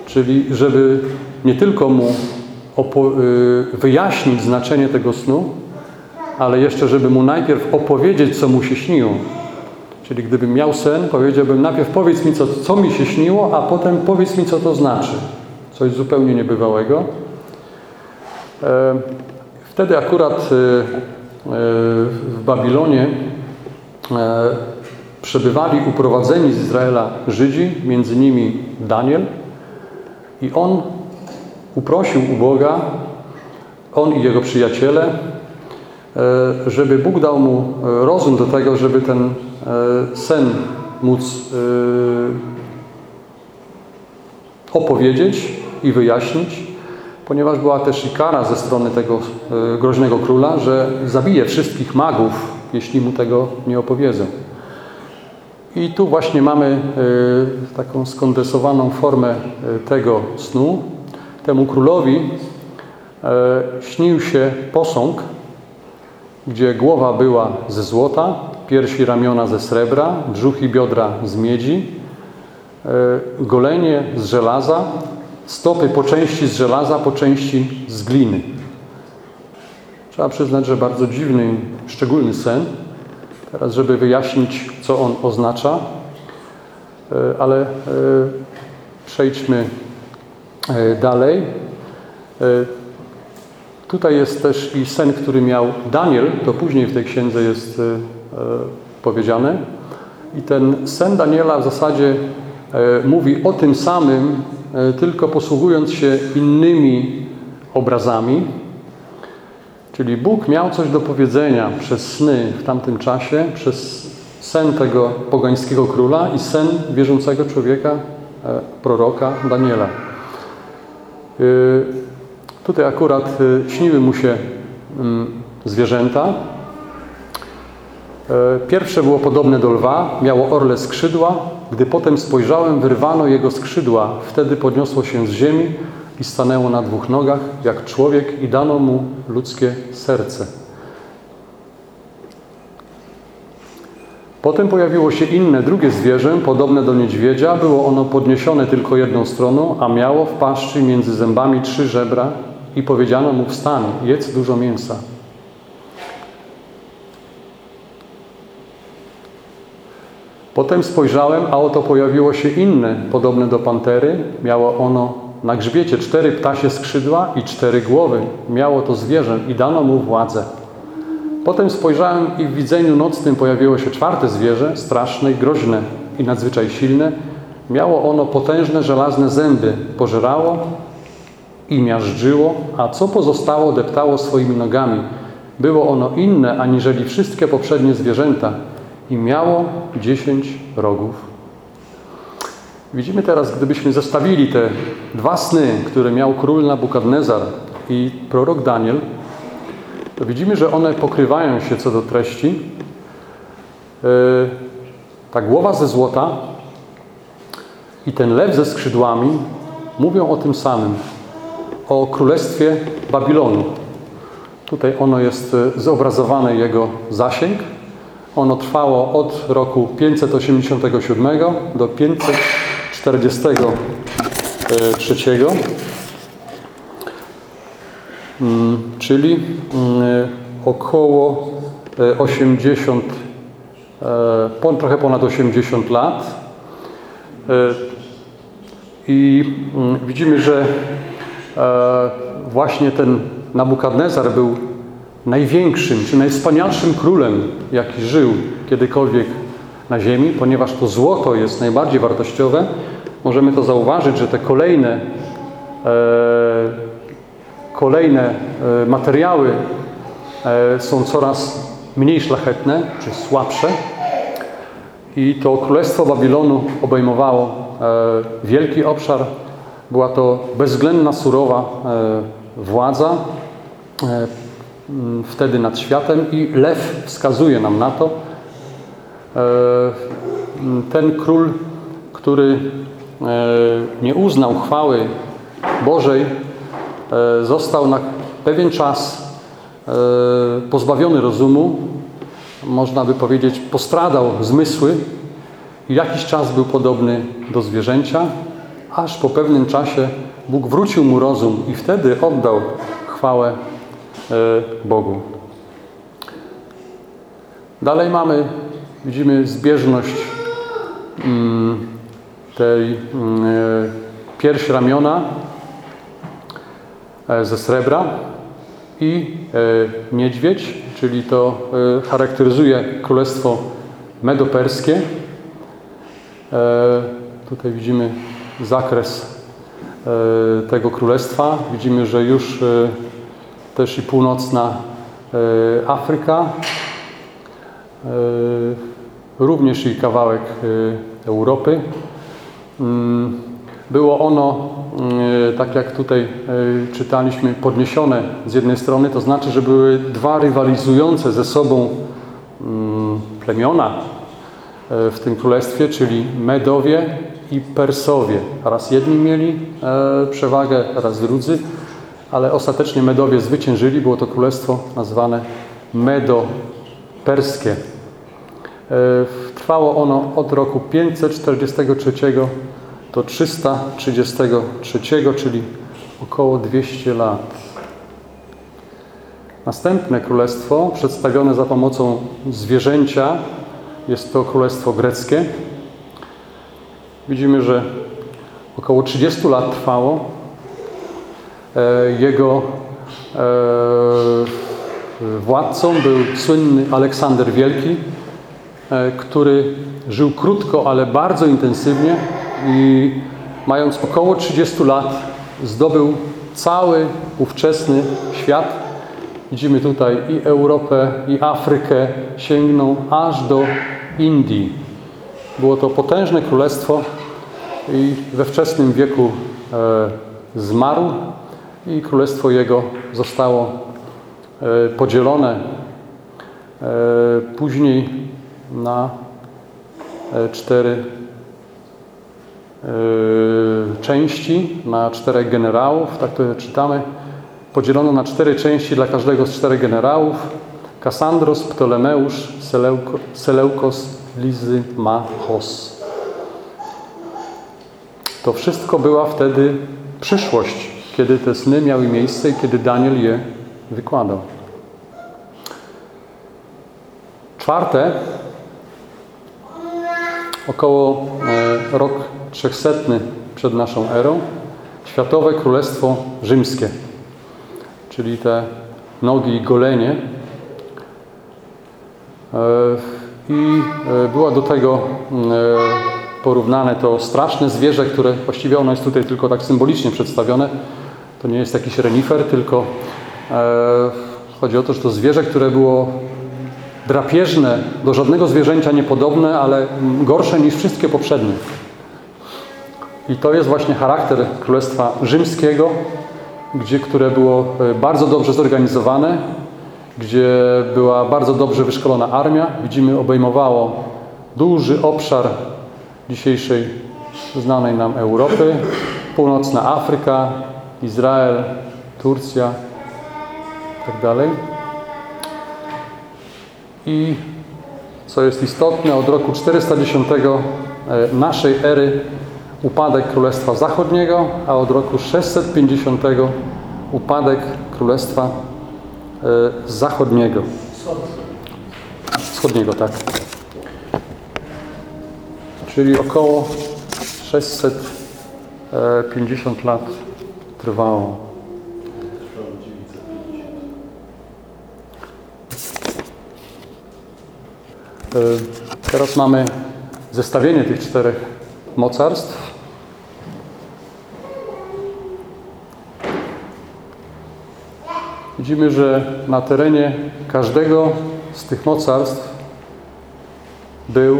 czyli żeby nie tylko mu wyjaśnić znaczenie tego snu, ale jeszcze, żeby mu najpierw opowiedzieć, co mu się śniło. Czyli gdybym miał sen, powiedziałbym najpierw powiedz mi, co, co mi się śniło, a potem powiedz mi, co to znaczy. Coś zupełnie niebywałego. Wtedy akurat w Babilonie przebywali uprowadzeni z Izraela Żydzi, między nimi Daniel. I on uprosił u Boga, on i jego przyjaciele, żeby Bóg dał mu rozum do tego, żeby ten sen móc opowiedzieć i wyjaśnić, ponieważ była też i kara ze strony tego groźnego króla, że zabije wszystkich magów, jeśli mu tego nie opowiedzą. I tu właśnie mamy taką skondensowaną formę tego snu. Temu królowi śnił się posąg, gdzie głowa była ze złota, piersi ramiona ze srebra, brzuch i biodra z miedzi, golenie z żelaza, stopy po części z żelaza, po części z gliny. Trzeba przyznać, że bardzo dziwny, szczególny sen. Teraz, żeby wyjaśnić, co on oznacza, ale przejdźmy dalej. Tutaj jest też i sen, który miał Daniel, to później w tej księdze jest powiedziane. I ten sen Daniela w zasadzie mówi o tym samym, tylko posługując się innymi obrazami. Czyli Bóg miał coś do powiedzenia przez sny w tamtym czasie, przez sen tego pogańskiego króla i sen wierzącego człowieka, proroka Daniela. Tutaj akurat śniły mu się zwierzęta. Pierwsze było podobne do lwa, miało orle skrzydła. Gdy potem spojrzałem, wyrwano jego skrzydła. Wtedy podniosło się z ziemi i stanęło na dwóch nogach, jak człowiek i dano mu ludzkie serce. Potem pojawiło się inne, drugie zwierzę, podobne do niedźwiedzia. Było ono podniesione tylko jedną stroną, a miało w paszczy między zębami trzy żebra i powiedziano mu wstań, jedz dużo mięsa. Potem spojrzałem, a oto pojawiło się inne, podobne do pantery. Miało ono na grzbiecie cztery ptasie skrzydła i cztery głowy. Miało to zwierzę i dano mu władzę. Potem spojrzałem i w widzeniu nocnym pojawiło się czwarte zwierzę, straszne i groźne i nadzwyczaj silne. Miało ono potężne żelazne zęby, pożerało i miażdżyło, a co pozostało deptało swoimi nogami. Było ono inne aniżeli wszystkie poprzednie zwierzęta i miało dziesięć rogów. Widzimy teraz, gdybyśmy zestawili te dwa sny, które miał król Nabukadnezar i prorok Daniel, to widzimy, że one pokrywają się co do treści. E, ta głowa ze złota i ten lew ze skrzydłami mówią o tym samym, o królestwie Babilonu. Tutaj ono jest e, zobrazowane, jego zasięg. Ono trwało od roku 587 do 500. 43, e, mm, czyli mm, około e, 80, e, trochę ponad 80 lat. I mm, widzimy, że właśnie ten Nabukadnezar był największym czy najwspanialszym królem, jaki żył kiedykolwiek na ziemi, ponieważ to złoto jest najbardziej wartościowe, możemy to zauważyć, że te kolejne, e, kolejne e, materiały e, są coraz mniej szlachetne czy słabsze. I to królestwo Babilonu obejmowało wielki obszar. Była to bezwzględna, surowa władza wtedy nad światem i lew wskazuje nam na to. Ten król, który nie uznał chwały Bożej, został na pewien czas pozbawiony rozumu, można by powiedzieć, postradał zmysły. I jakiś czas był podobny do zwierzęcia, aż po pewnym czasie Bóg wrócił mu rozum i wtedy oddał chwałę e, Bogu. Dalej mamy, widzimy zbieżność mm, tej mm, e, pierś ramiona e, ze srebra i niedźwiedź, czyli to charakteryzuje królestwo medoperskie. Tutaj widzimy zakres tego królestwa. Widzimy, że już też i północna e, Afryka, e, również i kawałek e, Europy. Mm, było ono, tak jak tutaj czytaliśmy, podniesione z jednej strony, to znaczy, że były dwa rywalizujące ze sobą mm, plemiona w tym królestwie, czyli Medowie i Persowie. Raz jedni mieli przewagę, raz drudzy ale ostatecznie Medowie zwyciężyli. Było to królestwo nazwane Medo-Perskie. E, trwało ono od roku 543 do 333, czyli około 200 lat. Następne królestwo, przedstawione za pomocą zwierzęcia, jest to królestwo greckie. Widzimy, że około 30 lat trwało. E, jego e, władcą był słynny Aleksander Wielki, który żył krótko, ale bardzo intensywnie i mając około 30 lat zdobył cały ówczesny świat. Widzimy tutaj i Europę, i Afrykę, sięgnął aż do Indii. Było to potężne królestwo i we wczesnym wieku e, zmarł i królestwo jego zostało e, podzielone e, później na e, cztery części, na czterech generałów, tak to czytamy. Podzielono na cztery części dla każdego z czterech generałów. Kasandros, Ptolemeusz, Seleuko, Seleukos, Machos. To wszystko była wtedy przyszłość kiedy te sny miały miejsce i kiedy Daniel je wykładał. Czwarte, około e, rok 300 przed naszą erą, Światowe Królestwo Rzymskie, czyli te nogi i golenie. E, I e, była do tego porównane to straszne zwierzę, które właściwie ono jest tutaj tylko tak symbolicznie przedstawione, to nie jest jakiś renifer, tylko chodzi o to, że to zwierzę, które było drapieżne, do żadnego zwierzęcia niepodobne, ale gorsze niż wszystkie poprzednie. I to jest właśnie charakter Królestwa Rzymskiego, gdzie, które było e, bardzo dobrze zorganizowane, gdzie była bardzo dobrze wyszkolona armia. Widzimy, obejmowało duży obszar dzisiejszej znanej nam Europy, północna Afryka, Izrael, Turcja itd. I co jest istotne, od roku 410 e, naszej ery upadek Królestwa Zachodniego, a od roku 650 upadek Królestwa e, Zachodniego. Wschodniego, tak. Czyli około 650 lat trwało. Teraz mamy zestawienie tych czterech mocarstw. Widzimy, że na terenie każdego z tych mocarstw był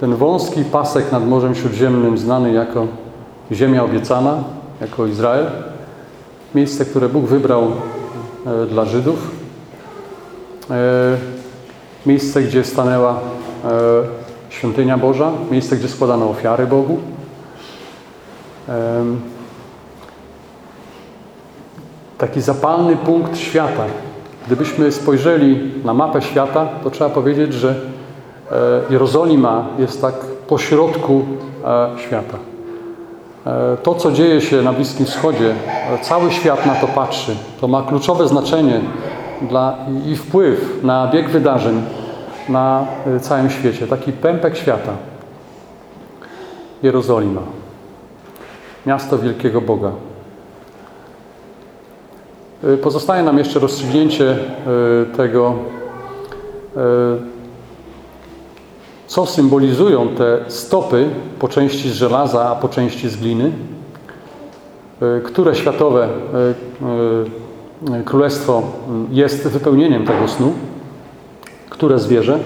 ten wąski pasek nad Morzem Śródziemnym, znany jako Ziemia Obiecana, jako Izrael. Miejsce, które Bóg wybrał e, dla Żydów. E, miejsce, gdzie stanęła e, świątynia Boża, miejsce, gdzie składano ofiary Bogu. Taki zapalny punkt świata. Gdybyśmy spojrzeli na mapę świata, to trzeba powiedzieć, że Jerozolima jest tak pośrodku świata. To, co dzieje się na Bliskim Wschodzie, cały świat na to patrzy. To ma kluczowe znaczenie dla, i wpływ na bieg wydarzeń na y, całym świecie. Taki pępek świata. Jerozolima. Miasto wielkiego Boga. Y, pozostaje nam jeszcze rozstrzygnięcie y, tego, co symbolizują te stopy po części z żelaza, a po części z gliny, które światowe królestwo jest wypełnieniem tego snu, które zwierzę.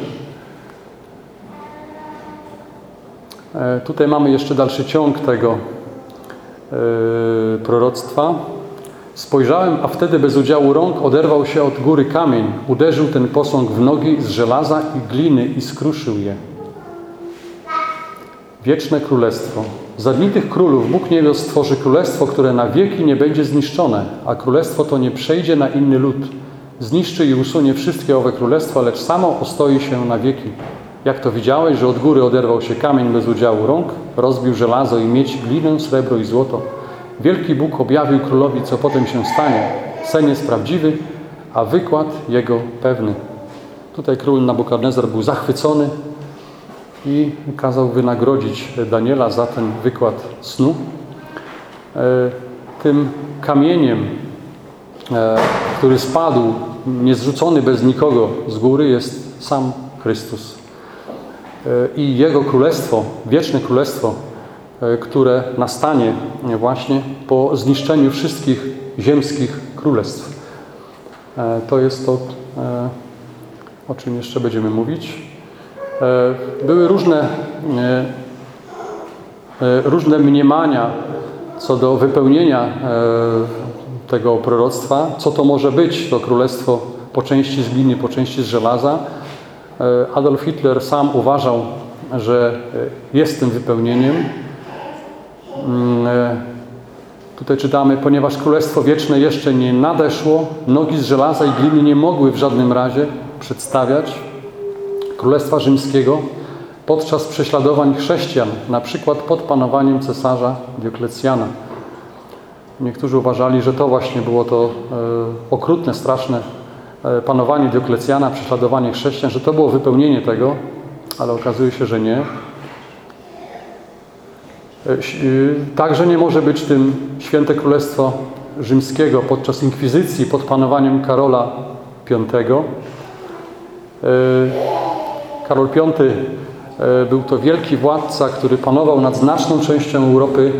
E, tutaj mamy jeszcze dalszy ciąg tego e, proroctwa. Spojrzałem, a wtedy bez udziału rąk oderwał się od góry kamień, uderzył ten posąg w nogi z żelaza i gliny i skruszył je. Wieczne Królestwo. Za dni tych królów Bóg niebios stworzy królestwo, które na wieki nie będzie zniszczone, a królestwo to nie przejdzie na inny lud. Zniszczy i usunie wszystkie owe królestwa, lecz samo ostoi się na wieki. Jak to widziałeś, że od góry oderwał się kamień bez udziału rąk, rozbił żelazo i miedź, glinę, srebro i złoto. Wielki Bóg objawił królowi, co potem się stanie. Sen jest prawdziwy, a wykład jego pewny. Tutaj król Nabukadnezar był zachwycony, i kazał wynagrodzić Daniela za ten wykład snu. E, tym kamieniem, e, który spadł, niezrzucony bez nikogo z góry, jest sam Chrystus. E, I Jego królestwo, wieczne królestwo, które nastanie właśnie po zniszczeniu wszystkich ziemskich królestw. To jest to, o czym jeszcze będziemy mówić. E, były różne, e, e, różne mniemania co do wypełnienia tego proroctwa, co to może być to królestwo po części z gliny, po części z żelaza. Adolf Hitler sam uważał, że jest tym wypełnieniem. Mm, tutaj czytamy, ponieważ Królestwo Wieczne jeszcze nie nadeszło, nogi z żelaza i gliny nie mogły w żadnym razie przedstawiać Królestwa Rzymskiego podczas prześladowań chrześcijan, na przykład pod panowaniem cesarza Dioklecjana. Niektórzy uważali, że to właśnie było to e, okrutne, straszne e, panowanie Dioklecjana, prześladowanie chrześcijan, że to było wypełnienie tego, ale okazuje się, że nie. E, także nie może być tym święte królestwo rzymskiego podczas inkwizycji pod panowaniem Karola V. Karol V e, był to wielki władca, który panował nad znaczną częścią Europy.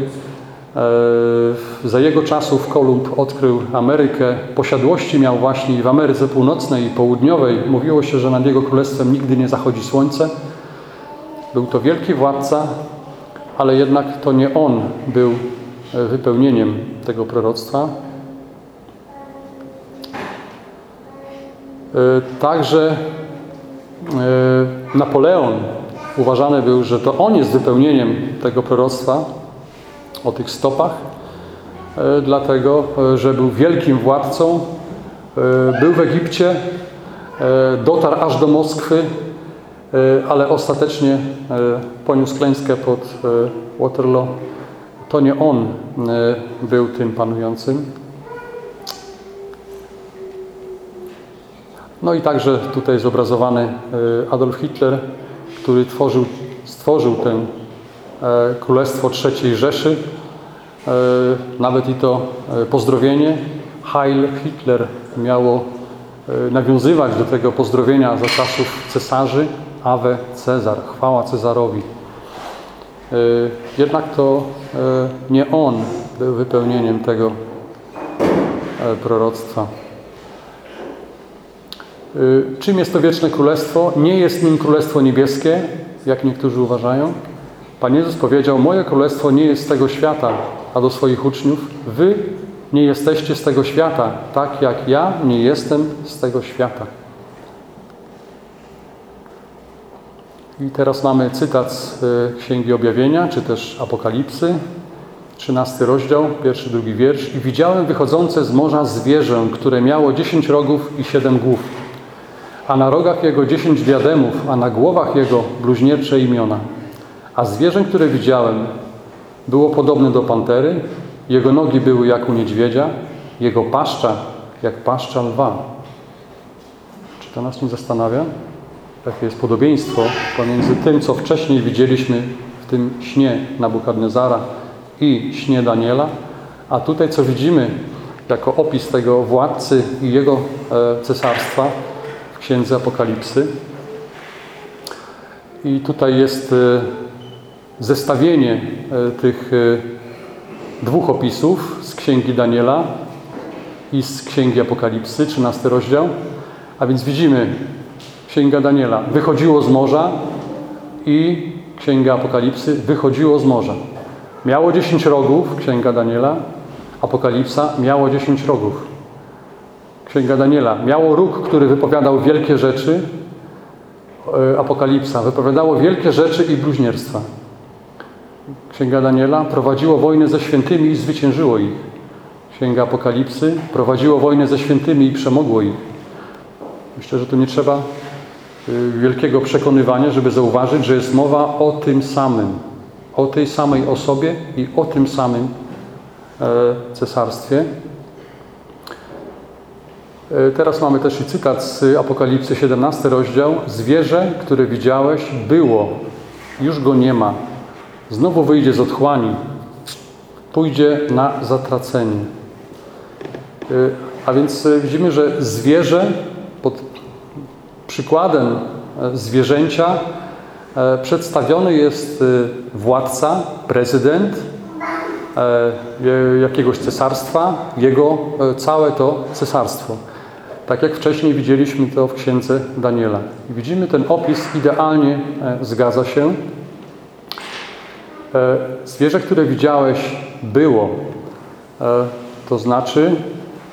E, za jego czasów Kolumb odkrył Amerykę. Posiadłości miał właśnie w Ameryce Północnej i Południowej. Mówiło się, że nad jego królestwem nigdy nie zachodzi słońce. Był to wielki władca, ale jednak to nie on był wypełnieniem tego proroctwa. Także Napoleon uważany był, że to on jest wypełnieniem tego proroctwa o tych stopach, dlatego, że był wielkim władcą, był w Egipcie, dotarł aż do Moskwy, ale ostatecznie poniósł klęskę pod Waterloo. To nie on był tym panującym. No i także tutaj zobrazowany Adolf Hitler, który tworzył, stworzył tę Królestwo III Rzeszy. Nawet i to pozdrowienie Heil Hitler miało nawiązywać do tego pozdrowienia za czasów cesarzy Ave Cezar, chwała Cezarowi. Jednak to nie on był wypełnieniem tego proroctwa. Czym jest to wieczne królestwo? Nie jest nim królestwo niebieskie, jak niektórzy uważają. Pan Jezus powiedział: Moje królestwo nie jest z tego świata, a do swoich uczniów: Wy nie jesteście z tego świata, tak jak ja nie jestem z tego świata. I teraz mamy cytat z Księgi Objawienia, czy też Apokalipsy, 13 rozdział, pierwszy, drugi wiersz. I widziałem wychodzące z morza zwierzę, które miało dziesięć rogów i siedem głów, a na rogach jego dziesięć diademów, a na głowach jego bluźniercze imiona. A zwierzę, które widziałem, było podobne do pantery, jego nogi były jak u niedźwiedzia, jego paszcza jak paszcza lwa. Czy to nas nie zastanawia? Jakie jest podobieństwo pomiędzy tym, co wcześniej widzieliśmy w tym śnie Nabukadnezara i śnie Daniela, a tutaj co widzimy jako opis tego władcy i jego cesarstwa w Księdze Apokalipsy. I tutaj jest zestawienie tych dwóch opisów z Księgi Daniela i z Księgi Apokalipsy, 13 rozdział. A więc widzimy Księga Daniela wychodziło z morza i Księga Apokalipsy wychodziło z morza. Miało 10 rogów, Księga Daniela, Apokalipsa miało 10 rogów. Księga Daniela miało róg, który wypowiadał wielkie rzeczy, Apokalipsa wypowiadało wielkie rzeczy i bluźnierstwa. Księga Daniela prowadziło wojnę ze świętymi i zwyciężyło ich. Księga Apokalipsy prowadziło wojnę ze świętymi i przemogło ich. Myślę, że tu nie trzeba wielkiego przekonywania, żeby zauważyć, że jest mowa o tym samym, o tej samej osobie i o tym samym cesarstwie. Teraz mamy też i cytat z Apokalipsy 17 rozdział. Zwierzę, które widziałeś, było, już go nie ma. Znowu wyjdzie z otchłani, pójdzie na zatracenie. A więc widzimy, że zwierzę pod przykładem zwierzęcia przedstawiony jest władca, prezydent jakiegoś cesarstwa, jego całe to cesarstwo. Tak jak wcześniej widzieliśmy to w księdze Daniela. Widzimy ten opis idealnie zgadza się. Zwierzę, które widziałeś, było. To znaczy,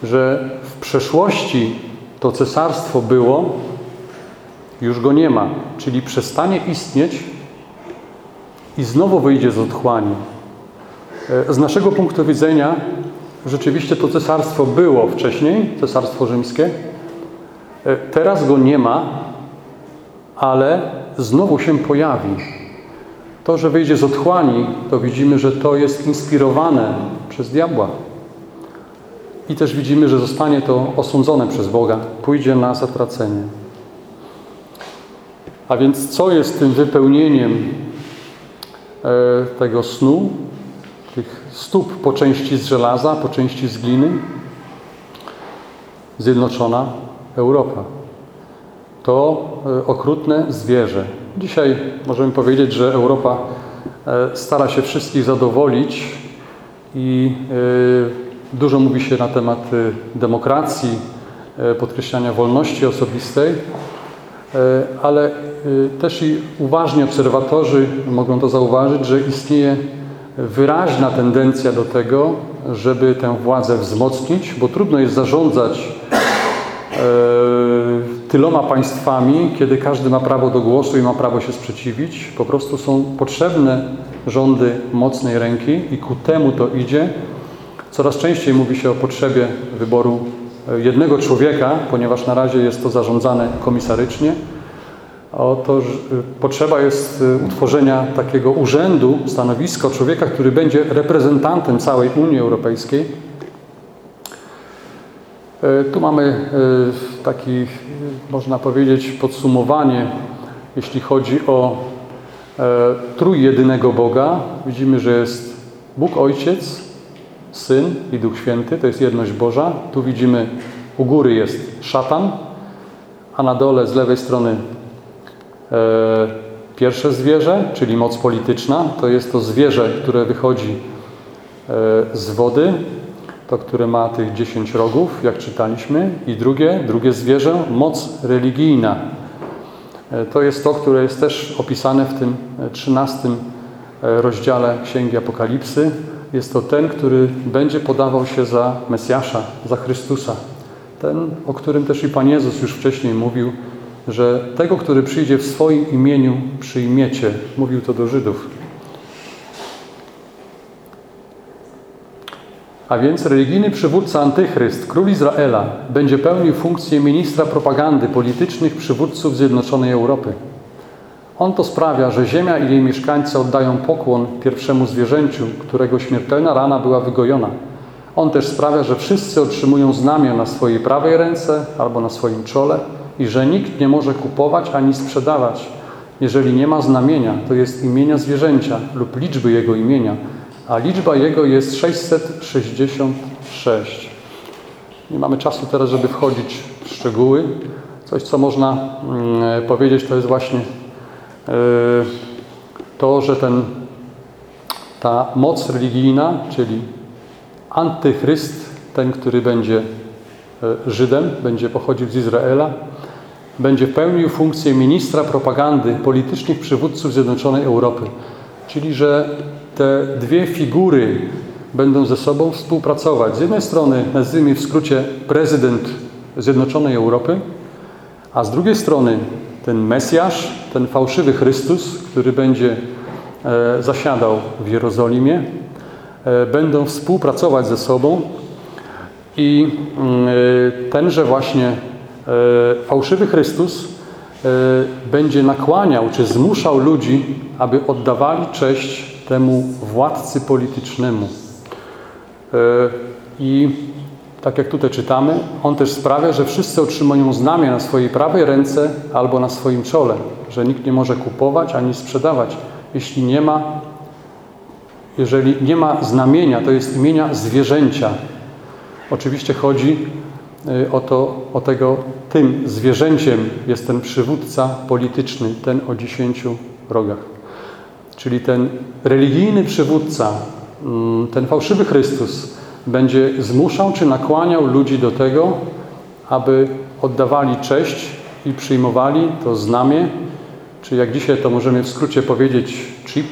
że w przeszłości to cesarstwo było, już go nie ma, czyli przestanie istnieć i znowu wyjdzie z otchłani. Z naszego punktu widzenia rzeczywiście to cesarstwo było wcześniej, cesarstwo rzymskie. Teraz go nie ma, ale znowu się pojawi. To, że wyjdzie z otchłani, to widzimy, że to jest inspirowane przez diabła. I też widzimy, że zostanie to osądzone przez Boga. Pójdzie na zatracenie. A więc co jest tym wypełnieniem tego snu? Tych stóp po części z żelaza, po części z gliny? Zjednoczona Europa. To okrutne zwierzę. Dzisiaj możemy powiedzieć, że Europa stara się wszystkich zadowolić i dużo mówi się na temat demokracji, podkreślania wolności osobistej, ale też i uważni obserwatorzy mogą to zauważyć, że istnieje wyraźna tendencja do tego, żeby tę władzę wzmocnić, bo trudno jest zarządzać tyloma państwami, kiedy każdy ma prawo do głosu i ma prawo się sprzeciwić. Po prostu są potrzebne rządy mocnej ręki i ku temu to idzie. Coraz częściej mówi się o potrzebie wyboru e, jednego człowieka, ponieważ na razie jest to zarządzane komisarycznie. Oto potrzeba jest e, utworzenia takiego urzędu, stanowiska człowieka, który będzie reprezentantem całej Unii Europejskiej. E, tu mamy taki, można powiedzieć, podsumowanie, jeśli chodzi o trójjedynego Boga. Widzimy, że jest Bóg Ojciec, Syn i Duch Święty, to jest jedność Boża. Tu widzimy, u góry jest szatan, a na dole z lewej strony e, pierwsze zwierzę, czyli moc polityczna. To jest to zwierzę, które wychodzi e, z wody, to które ma tych dziesięć rogów, jak czytaliśmy. I drugie, drugie zwierzę, moc religijna. E, to jest to, które jest też opisane w tym trzynastym e, rozdziale Księgi Apokalipsy jest to ten, który będzie podawał się za Mesjasza, za Chrystusa. Ten, o którym też i Pan Jezus już wcześniej mówił, że tego, który przyjdzie w swoim imieniu, przyjmiecie. Mówił to do Żydów. A więc religijny przywódca Antychryst, król Izraela, będzie pełnił funkcję ministra propagandy politycznych przywódców Zjednoczonej Europy. On to sprawia, że ziemia i jej mieszkańcy oddają pokłon pierwszemu zwierzęciu, którego śmiertelna rana była wygojona. On też sprawia, że wszyscy otrzymują znamię na swojej prawej ręce albo na swoim czole i że nikt nie może kupować ani sprzedawać, jeżeli nie ma znamienia, to jest imienia zwierzęcia lub liczby jego imienia, a liczba jego jest 666. Nie mamy czasu teraz, żeby wchodzić w szczegóły. Coś, co można mm, powiedzieć, to jest właśnie E, to, że ten, ta moc religijna, czyli antychryst, ten, który będzie e, Żydem, będzie pochodził z Izraela, będzie pełnił funkcję ministra propagandy politycznych przywódców Zjednoczonej Europy. Czyli, że te dwie figury będą ze sobą współpracować. Z jednej strony nazwijmy w skrócie prezydent Zjednoczonej Europy, a z drugiej strony ten Mesjasz, ten fałszywy Chrystus, który będzie e, zasiadał w Jerozolimie, e, będą współpracować ze sobą i mm, e, tenże właśnie fałszywy Chrystus będzie nakłaniał czy zmuszał ludzi, aby oddawali cześć temu władcy politycznemu. I tak jak tutaj czytamy, on też sprawia, że wszyscy otrzymują znamię na swojej prawej ręce albo na swoim czole, że nikt nie może kupować ani sprzedawać, jeśli nie ma, jeżeli nie ma znamienia, to jest imienia zwierzęcia. Oczywiście chodzi o to, o tego, tym zwierzęciem jest ten przywódca polityczny, ten o dziesięciu rogach. Czyli ten religijny przywódca, mm, ten fałszywy Chrystus, będzie zmuszał czy nakłaniał ludzi do tego, aby oddawali cześć i przyjmowali to znamię, czy jak dzisiaj to możemy w skrócie powiedzieć chip,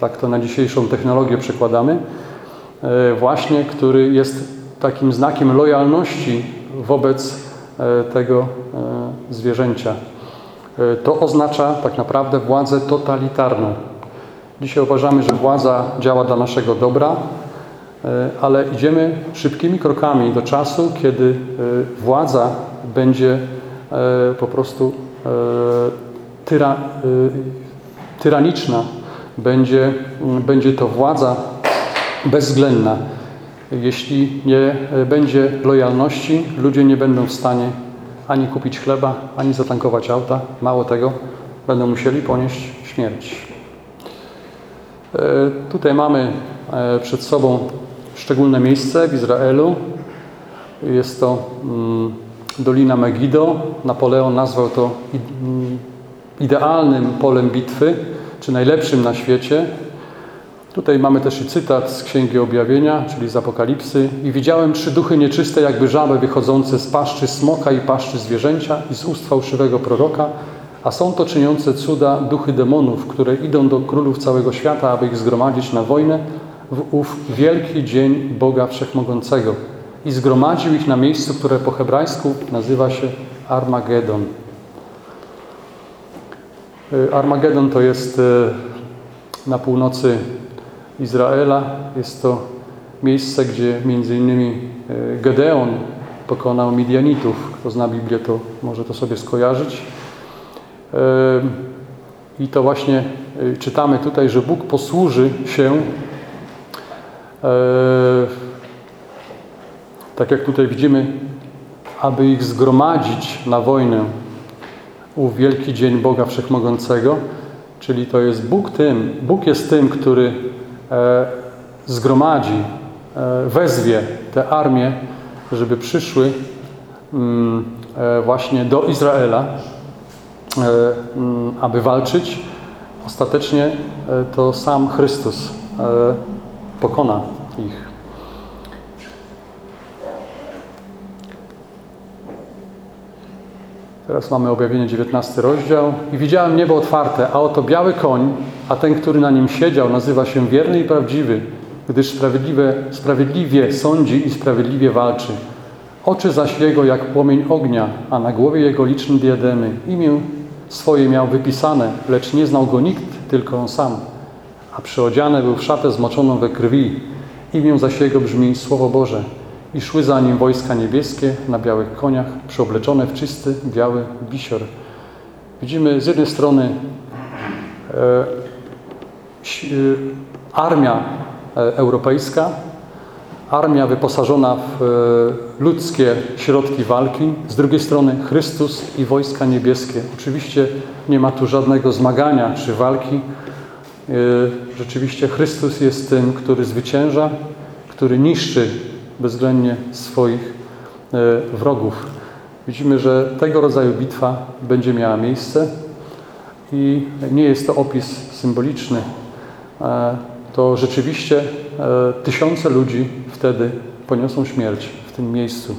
tak to na dzisiejszą technologię przekładamy, e, właśnie, który jest takim znakiem lojalności wobec e, tego e, zwierzęcia. To oznacza tak naprawdę władzę totalitarną. Dzisiaj uważamy, że władza działa dla naszego dobra, E, ale idziemy szybkimi krokami do czasu, kiedy e, władza będzie e, po prostu tyra, tyraniczna, będzie, będzie to władza bezwzględna. Jeśli nie będzie lojalności, ludzie nie będą w stanie ani kupić chleba, ani zatankować auta. Mało tego, będą musieli ponieść śmierć. Tutaj mamy przed sobą szczególne miejsce w Izraelu. Jest to mm, Dolina Megiddo. Napoleon nazwał to mm, idealnym polem bitwy, czy najlepszym na świecie. Tutaj mamy też i cytat z Księgi Objawienia, czyli z Apokalipsy. I widziałem trzy duchy nieczyste, jakby żaby wychodzące z paszczy smoka i paszczy zwierzęcia i z ust fałszywego proroka, a są to czyniące cuda duchy demonów, które idą do królów całego świata, aby ich zgromadzić na wojnę w ów wielki dzień Boga Wszechmogącego. I zgromadził ich na miejscu, które po hebrajsku nazywa się Armagedon. Y, Armagedon to jest y, na północy Izraela. Jest to miejsce, gdzie między innymi y, Gedeon pokonał Midianitów. Kto zna Biblię, to może to sobie skojarzyć. I to właśnie czytamy tutaj, że Bóg posłuży się tak jak tutaj widzimy, aby ich zgromadzić na wojnę ów wielki dzień Boga Wszechmogącego, czyli to jest Bóg tym, Bóg jest tym, który e, zgromadzi, e, wezwie te armie, żeby przyszły mm, e, właśnie do Izraela, e, mm, aby walczyć. Ostatecznie e, to sam Chrystus e, pokona ich. Teraz mamy objawienie 19 rozdział. I widziałem niebo otwarte, a oto biały koń, a ten, który na nim siedział, nazywa się wierny i prawdziwy, gdyż sprawiedliwe, sprawiedliwie sądzi i sprawiedliwie walczy. Oczy zaś jego jak płomień ognia, a na głowie jego liczne diademy. Imię swoje miał wypisane, lecz nie znał go nikt, tylko on sam. A przyodziany był w szatę zmoczoną we krwi. Imię zaś jego brzmi Słowo Boże i szły za nim wojska niebieskie na białych koniach, przeobleczone w czysty, biały bisior. Widzimy z jednej strony e, e, armia e, europejska, armia wyposażona w ludzkie środki walki, z drugiej strony Chrystus i wojska niebieskie. Oczywiście nie ma tu żadnego zmagania czy walki. Rzeczywiście Chrystus jest tym, który zwycięża, który niszczy bezwzględnie swoich e, wrogów. Widzimy, że tego rodzaju bitwa będzie miała miejsce i nie jest to opis symboliczny. E, to rzeczywiście e, tysiące ludzi wtedy poniosą śmierć w tym miejscu.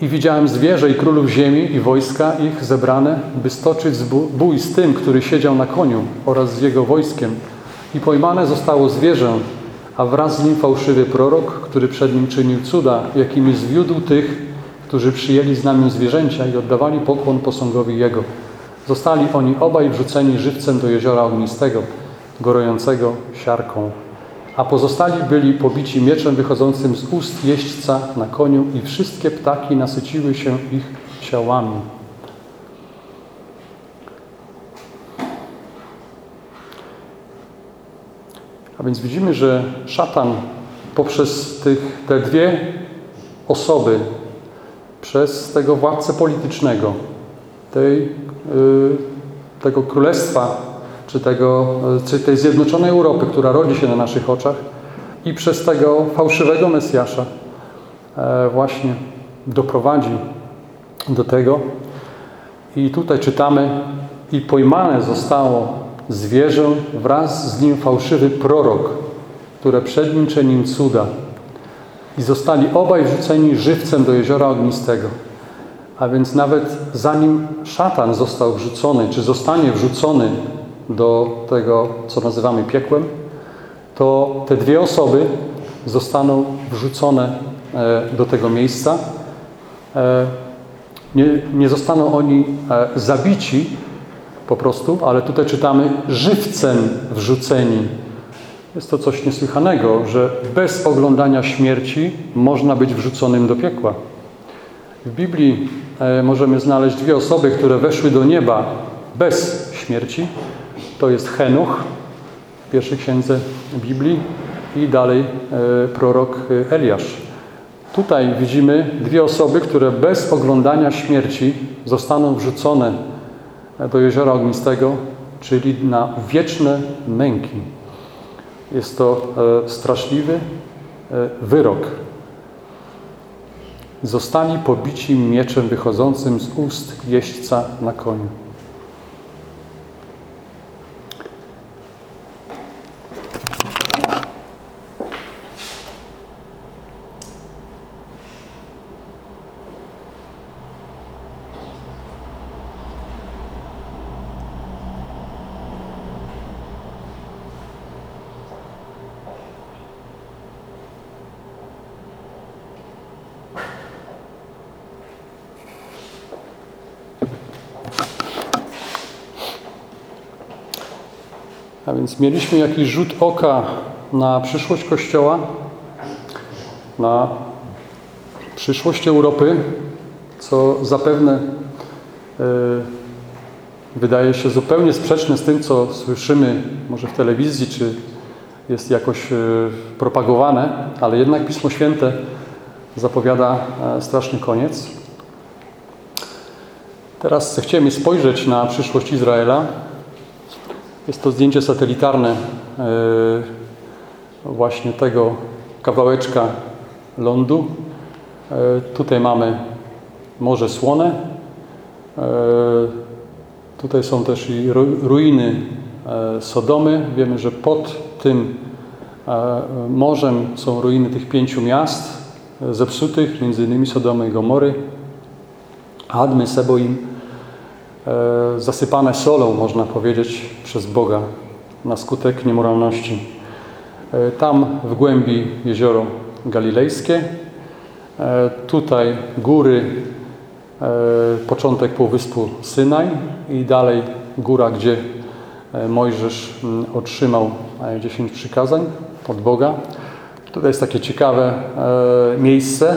I widziałem zwierzę i królów ziemi i wojska ich zebrane, by stoczyć bój z tym, który siedział na koniu oraz z jego wojskiem. I pojmane zostało zwierzę, a wraz z nim fałszywy prorok, który przed nim czynił cuda, jakimi zwiódł tych, którzy przyjęli znamię zwierzęcia i oddawali pokłon posągowi jego. Zostali oni obaj wrzuceni żywcem do jeziora ognistego, gorującego siarką. A pozostali byli pobici mieczem wychodzącym z ust jeźdźca na koniu i wszystkie ptaki nasyciły się ich ciałami. A więc widzimy, że szatan poprzez tych, te dwie osoby, przez tego władcę politycznego, tej, y, tego królestwa, czy, tego, czy tej zjednoczonej Europy, która rodzi się na naszych oczach, i przez tego fałszywego Mesjasza e, właśnie doprowadzi do tego. I tutaj czytamy, i pojmane zostało zwierzę wraz z nim fałszywy prorok, które przed nim czynił cuda. I zostali obaj wrzuceni żywcem do jeziora ognistego. A więc nawet zanim szatan został wrzucony, czy zostanie wrzucony do tego, co nazywamy piekłem, to te dwie osoby zostaną wrzucone e, do tego miejsca. E, nie, nie zostaną oni e, zabici, po prostu, ale tutaj czytamy żywcem wrzuceni. Jest to coś niesłychanego, że bez oglądania śmierci można być wrzuconym do piekła. W Biblii e, możemy znaleźć dwie osoby, które weszły do nieba bez śmierci. To jest Henuch w pierwszej księdze Biblii i dalej e, prorok Eliasz. Tutaj widzimy dwie osoby, które bez oglądania śmierci zostaną wrzucone do jeziora ognistego, czyli na wieczne męki. Jest to e, straszliwy e, wyrok. Zostali pobici mieczem wychodzącym z ust jeźdźca na koniu. A więc mieliśmy jakiś rzut oka na przyszłość Kościoła, na przyszłość Europy, co zapewne y, wydaje się zupełnie sprzeczne z tym, co słyszymy może w telewizji, czy jest jakoś y, propagowane, ale jednak Pismo Święte zapowiada e, straszny koniec. Teraz chciałem spojrzeć na przyszłość Izraela. Jest to zdjęcie satelitarne e, właśnie tego kawałeczka lądu. E, tutaj mamy Morze Słone. Tutaj są też i ruiny Sodomy. Wiemy, że pod tym morzem są ruiny tych pięciu miast zepsutych, między innymi Sodomy i Gomory, Admy, Seboim, e, zasypane solą, można powiedzieć, przez Boga na skutek niemoralności. E, tam w głębi jezioro Galilejskie, e, tutaj góry, początek półwyspu Synaj i dalej góra, gdzie Mojżesz otrzymał dziesięć przykazań od Boga. Tutaj jest takie ciekawe e, miejsce.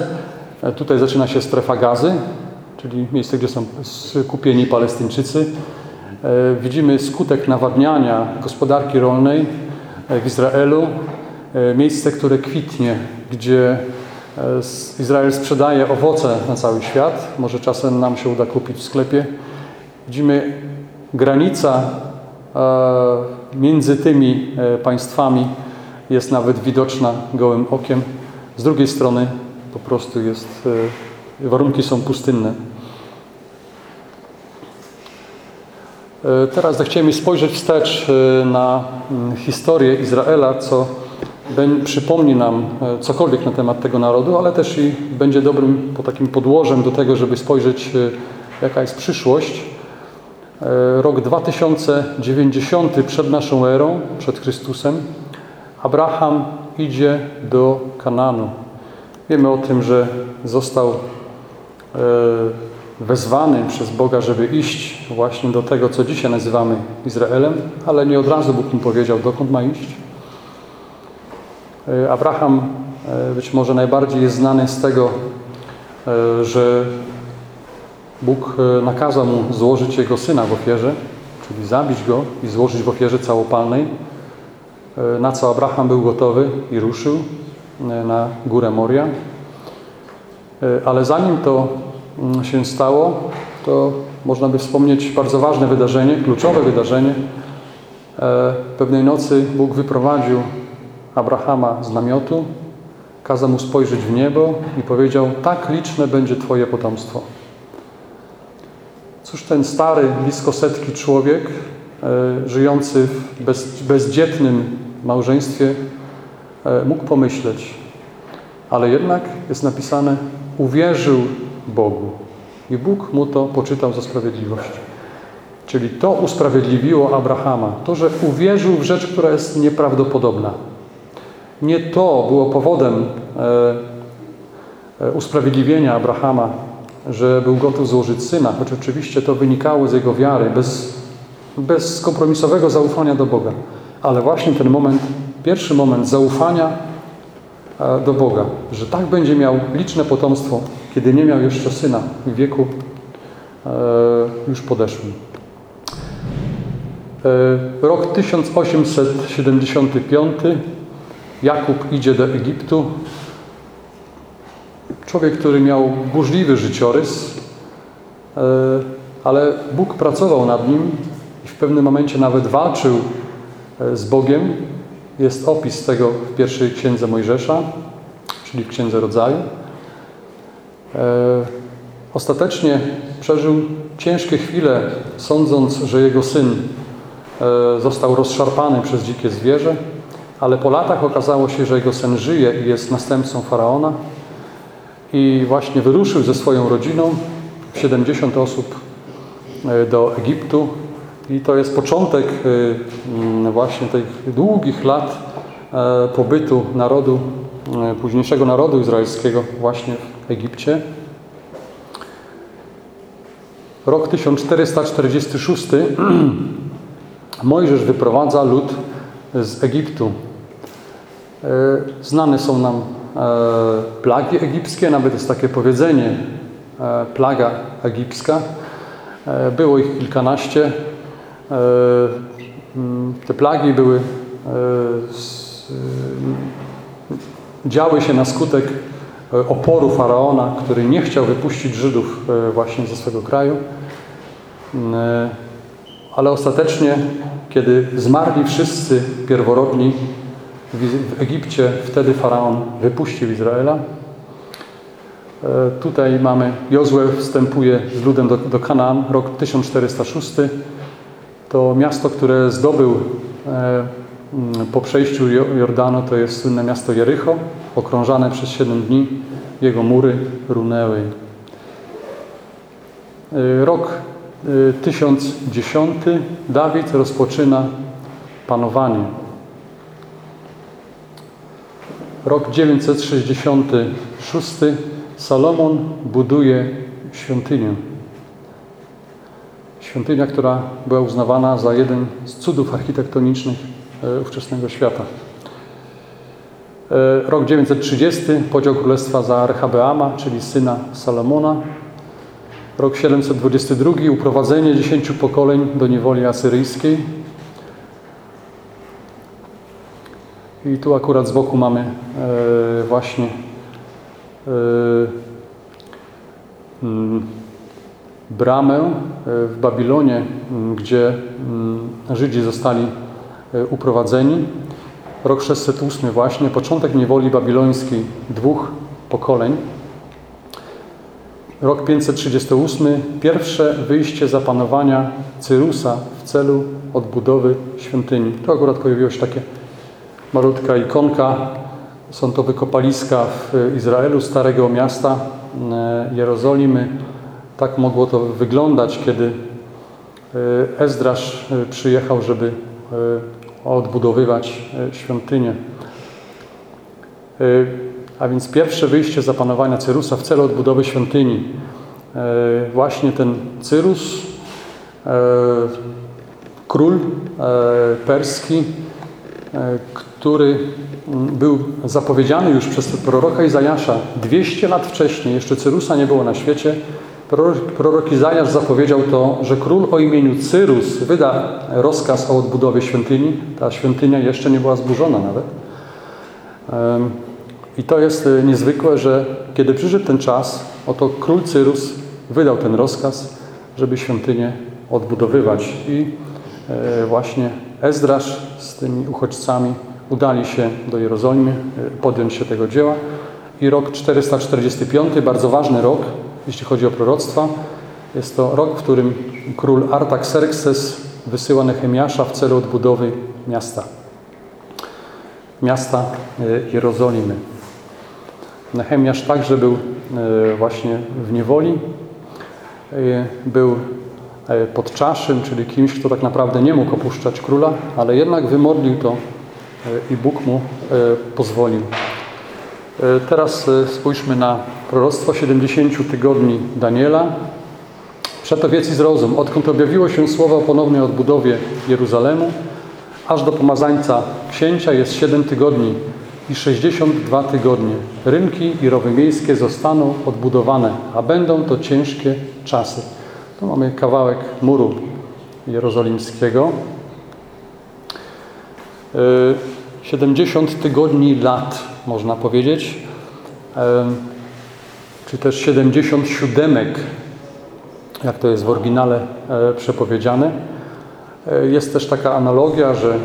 E, tutaj zaczyna się strefa gazy, czyli miejsce, gdzie są skupieni Palestyńczycy. E, widzimy skutek nawadniania gospodarki rolnej w Izraelu. Miejsce, które kwitnie, gdzie Izrael sprzedaje owoce na cały świat. Może czasem nam się uda kupić w sklepie. Widzimy granica między tymi państwami jest nawet widoczna gołym okiem. Z drugiej strony po prostu jest, e, warunki są pustynne. Teraz zechciałem spojrzeć wstecz e, na mm, historię Izraela, co przypomni nam cokolwiek na temat tego narodu, ale też i będzie dobrym po takim podłożem do tego, żeby spojrzeć, jaka jest przyszłość. Rok 2090 przed naszą erą, przed Chrystusem, Abraham idzie do Kananu. Wiemy o tym, że został e, wezwany przez Boga, żeby iść właśnie do tego, co dzisiaj nazywamy Izraelem, ale nie od razu Bóg mu powiedział, dokąd ma iść. E, Abraham e, być może najbardziej jest znany z tego, że Bóg nakazał mu złożyć jego syna w ofierze, czyli zabić go i złożyć w ofierze całopalnej. E, na co Abraham był gotowy i ruszył e, na górę Moria. E, ale zanim to się stało, to można by wspomnieć bardzo ważne wydarzenie, kluczowe wydarzenie. Pewnej nocy Bóg wyprowadził Abrahama z namiotu, kazał mu spojrzeć w niebo i powiedział: Tak liczne będzie Twoje potomstwo. Cóż ten stary, blisko setki człowiek, żyjący w bez, bezdzietnym małżeństwie e, mógł pomyśleć, ale jednak jest napisane, uwierzył Bogu i Bóg mu to poczytał za sprawiedliwość. Czyli to usprawiedliwiło Abrahama, to, że uwierzył w rzecz, która jest nieprawdopodobna. Nie to było powodem e, e, usprawiedliwienia Abrahama, że był gotów złożyć syna, choć oczywiście to wynikało z jego wiary, bez, bez kompromisowego zaufania do Boga ale właśnie ten moment, pierwszy moment zaufania e, do Boga, że tak będzie miał liczne potomstwo, kiedy nie miał jeszcze syna w wieku e, już podeszłym. E, rok 1875 Jakub idzie do Egiptu. Człowiek, który miał burzliwy życiorys, ale Bóg pracował nad nim i w pewnym momencie nawet walczył E, z Bogiem. Jest opis tego w pierwszej księdze Mojżesza, czyli w księdze rodzaju. E, ostatecznie przeżył ciężkie chwile, sądząc, że jego syn e, został rozszarpany przez dzikie zwierzę, ale po latach okazało się, że jego syn żyje i jest następcą faraona. I właśnie wyruszył ze swoją rodziną, 70 osób, do Egiptu, i to jest początek właśnie tych długich lat e, pobytu narodu, e, późniejszego narodu izraelskiego właśnie Egipcie. Rok 1446 Mojżesz wyprowadza lud z Egiptu. Znane są nam plagi egipskie, nawet jest takie powiedzenie plaga egipska. Było ich kilkanaście. Te plagi były działy się na skutek oporu faraona, który nie chciał wypuścić Żydów właśnie ze swego kraju. Ale ostatecznie, kiedy zmarli wszyscy pierworodni w Egipcie, wtedy faraon wypuścił Izraela. Tutaj mamy, Jozue wstępuje z ludem do, do Kanaan, rok 1406. To miasto, które zdobył po przejściu Jordanu, to jest słynne miasto Jericho, okrążane przez 7 dni. Jego mury runęły. Rok 1010 Dawid rozpoczyna panowanie. Rok 966 Salomon buduje świątynię. Świątynia, która była uznawana za jeden z cudów architektonicznych ówczesnego świata. Rok 930 podział królestwa za Rehabeama, czyli syna Salomona. Rok 722 uprowadzenie dziesięciu pokoleń do niewoli asyryjskiej. I tu akurat z boku mamy e, właśnie e, m, bramę e, w Babilonie, m, gdzie m, Żydzi zostali e, uprowadzeni. Rok 608 właśnie, początek niewoli babilońskiej dwóch pokoleń. Rok 538, pierwsze wyjście zapanowania Cyrusa w celu odbudowy świątyni. Tu akurat pojawiła się takie malutka ikonka. Są to wykopaliska w Izraelu, Starego Miasta, Jerozolimy. Tak mogło to wyglądać, kiedy Ezdrasz przyjechał, żeby odbudowywać świątynię. A więc pierwsze wyjście zapanowania Cyrusa w celu odbudowy świątyni. Właśnie ten Cyrus, król perski, który był zapowiedziany już przez proroka Izajasza 200 lat wcześniej, jeszcze Cyrusa nie było na świecie, prorok Izajasz zapowiedział to, że król o imieniu Cyrus wyda rozkaz o odbudowie świątyni. Ta świątynia jeszcze nie była zburzona nawet. I to jest niezwykłe, że kiedy przyszedł ten czas, oto król Cyrus wydał ten rozkaz, żeby świątynię odbudowywać. I właśnie Ezdrasz z tymi uchodźcami udali się do Jerozolimy, podjąć się tego dzieła. I rok 445, bardzo ważny rok, jeśli chodzi o proroctwa, jest to rok, w którym król Artaxerxes wysyła Nehemiasza w celu odbudowy miasta. Miasta Jerozolimy. Nehemiasz także był właśnie w niewoli. Był pod czaszym, czyli kimś, kto tak naprawdę nie mógł opuszczać króla, ale jednak wymodlił to i Bóg mu pozwolił. Teraz spójrzmy na proroctwo 70 tygodni Daniela. Przeto wiedz i zrozum, odkąd objawiło się słowo o ponownej odbudowie Jeruzalemu, aż do pomazańca księcia jest 7 tygodni i 62 tygodnie. Rynki i rowy miejskie zostaną odbudowane, a będą to ciężkie czasy. Tu mamy kawałek muru jerozolimskiego. 70 tygodni lat, można powiedzieć, czy też 70 siódemek, jak to jest w oryginale przepowiedziane. Jest też taka analogia, że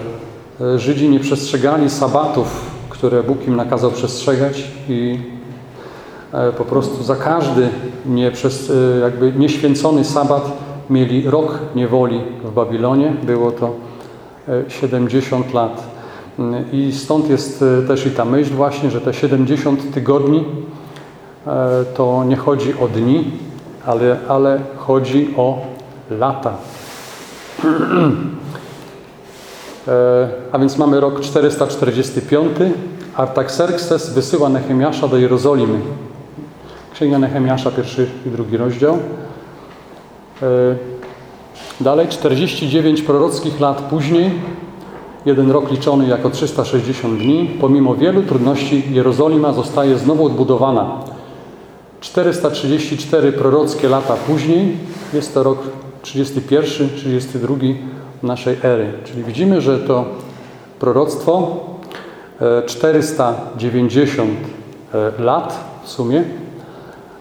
Żydzi nie przestrzegali sabatów, które Bóg im nakazał przestrzegać i po prostu za każdy nie, przez, jakby nieświęcony sabat mieli rok niewoli w Babilonie. Było to 70 lat. I stąd jest też i ta myśl właśnie, że te 70 tygodni to nie chodzi o dni, ale, ale chodzi o lata. A więc mamy rok 445. Artaxerxes wysyła Nehemiasza do Jerozolimy. Księga Nehemiasza, pierwszy i drugi rozdział. Dalej 49 prorockich lat później, jeden rok liczony jako 360 dni, pomimo wielu trudności Jerozolima zostaje znowu odbudowana. 434 prorockie lata później, jest to rok 31, 32 naszej ery. Czyli widzimy, że to proroctwo 490 e, lat w sumie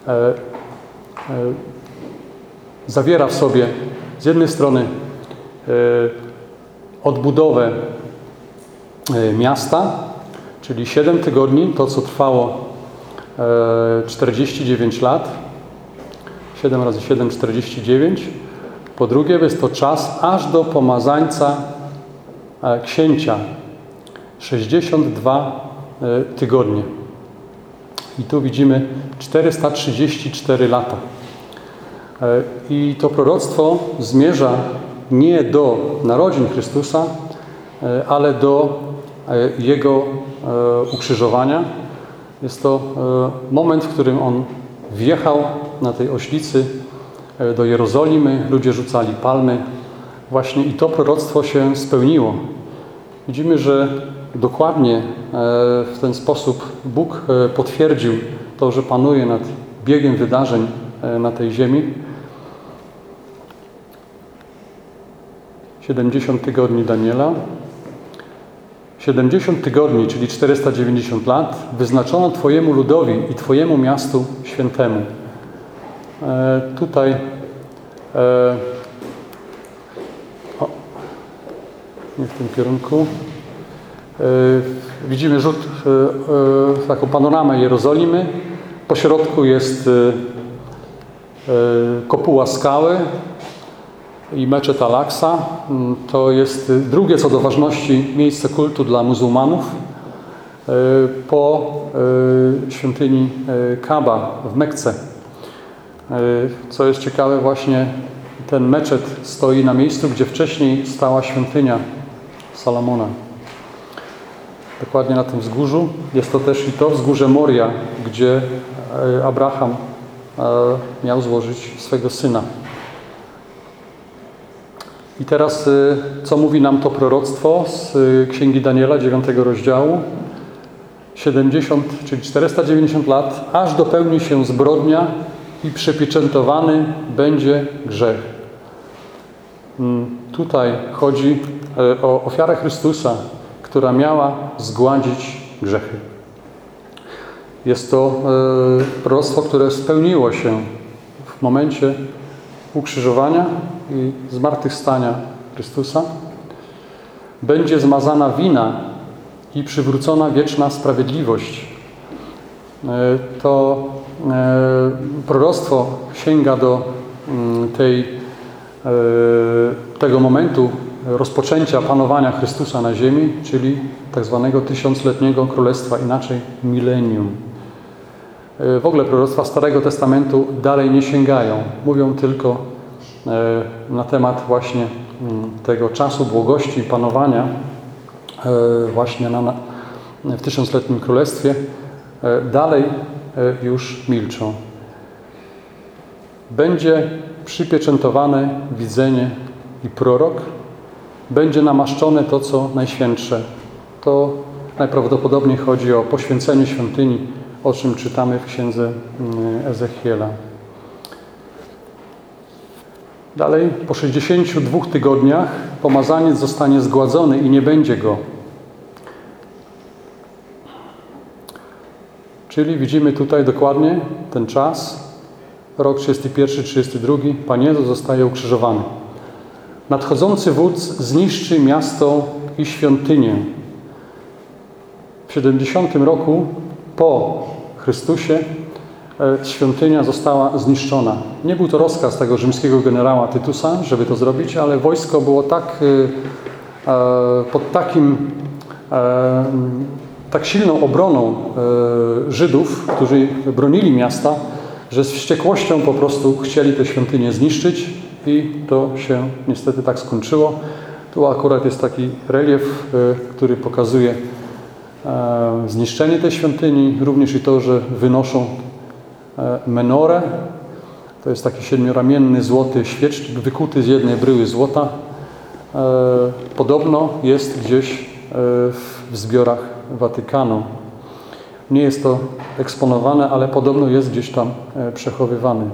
e, e, zawiera w sobie z jednej strony odbudowę miasta, czyli 7 tygodni, to co trwało 49 lat, 7 razy 7, 49. Po drugie, jest to czas aż do pomazańca księcia, 62 e, tygodnie. I tu widzimy 434 lata. E, I to proroctwo zmierza nie do narodzin Chrystusa, e, ale do Jego ukrzyżowania. Jest to moment, w którym On wjechał na tej oślicy do Jerozolimy, ludzie rzucali palmy. Właśnie i to proroctwo się spełniło. Widzimy, że dokładnie e, w ten sposób Bóg e, potwierdził to, że panuje nad biegiem wydarzeń e, na tej ziemi. 70 tygodni Daniela. 70 tygodni, czyli 490 lat, wyznaczono Twojemu ludowi i Twojemu miastu świętemu. E, tutaj e, o, nie w tym kierunku. E, widzimy rzut, e, e, taką panoramę Jerozolimy. Po środku jest kopuła skały i meczet Al-Aqsa. Mm, to jest drugie co do ważności miejsce kultu dla muzułmanów po świątyni Kaaba w Mekce. Co jest ciekawe, właśnie ten meczet stoi na miejscu, gdzie wcześniej stała świątynia Salomona dokładnie na tym wzgórzu. Jest to też i to wzgórze Moria, gdzie e, Abraham e, miał złożyć swego syna. I teraz, e, co mówi nam to proroctwo z Księgi Daniela, 9 rozdziału? 70, czyli 490 lat, aż dopełni się zbrodnia i przepieczętowany będzie grzech. Mm, tutaj chodzi o ofiarę Chrystusa, która miała zgładzić grzechy. Jest to e, proroctwo, które spełniło się w momencie ukrzyżowania i zmartwychwstania Chrystusa. Będzie zmazana wina i przywrócona wieczna sprawiedliwość. E, to e, proroctwo sięga do mm, tej, tego momentu rozpoczęcia panowania Chrystusa na ziemi, czyli tak zwanego tysiącletniego królestwa, inaczej milenium. E, w ogóle proroctwa Starego Testamentu dalej nie sięgają. Mówią tylko e, na temat właśnie mm, tego czasu błogości i panowania e, właśnie na, w tysiącletnim królestwie. Dalej już milczą. Będzie przypieczętowane widzenie i prorok, będzie namaszczone to, co najświętsze. To najprawdopodobniej chodzi o poświęcenie świątyni, o czym czytamy w księdze mm, Ezechiela. Dalej, po 62 tygodniach pomazaniec zostanie zgładzony i nie będzie go. Czyli widzimy tutaj dokładnie ten czas, rok 31-32, Pan Jezus zostaje ukrzyżowany. Nadchodzący wódz zniszczy miasto i świątynię. W 70 roku po Chrystusie e, świątynia została zniszczona. Nie był to rozkaz tego rzymskiego generała Tytusa, żeby to zrobić, ale wojsko było tak e, e, pod takim tak silną obroną Żydów, którzy bronili miasta, że z wściekłością po prostu chcieli tę świątynię zniszczyć i to się niestety tak skończyło. Tu akurat jest taki relief, który pokazuje zniszczenie tej świątyni, również i to, że wynoszą e, menorę To jest taki siedmioramienny złoty świecz wykuty z jednej bryły złota. Podobno jest gdzieś w zbiorach Watykanu. Nie jest to eksponowane, ale podobno jest gdzieś tam przechowywany.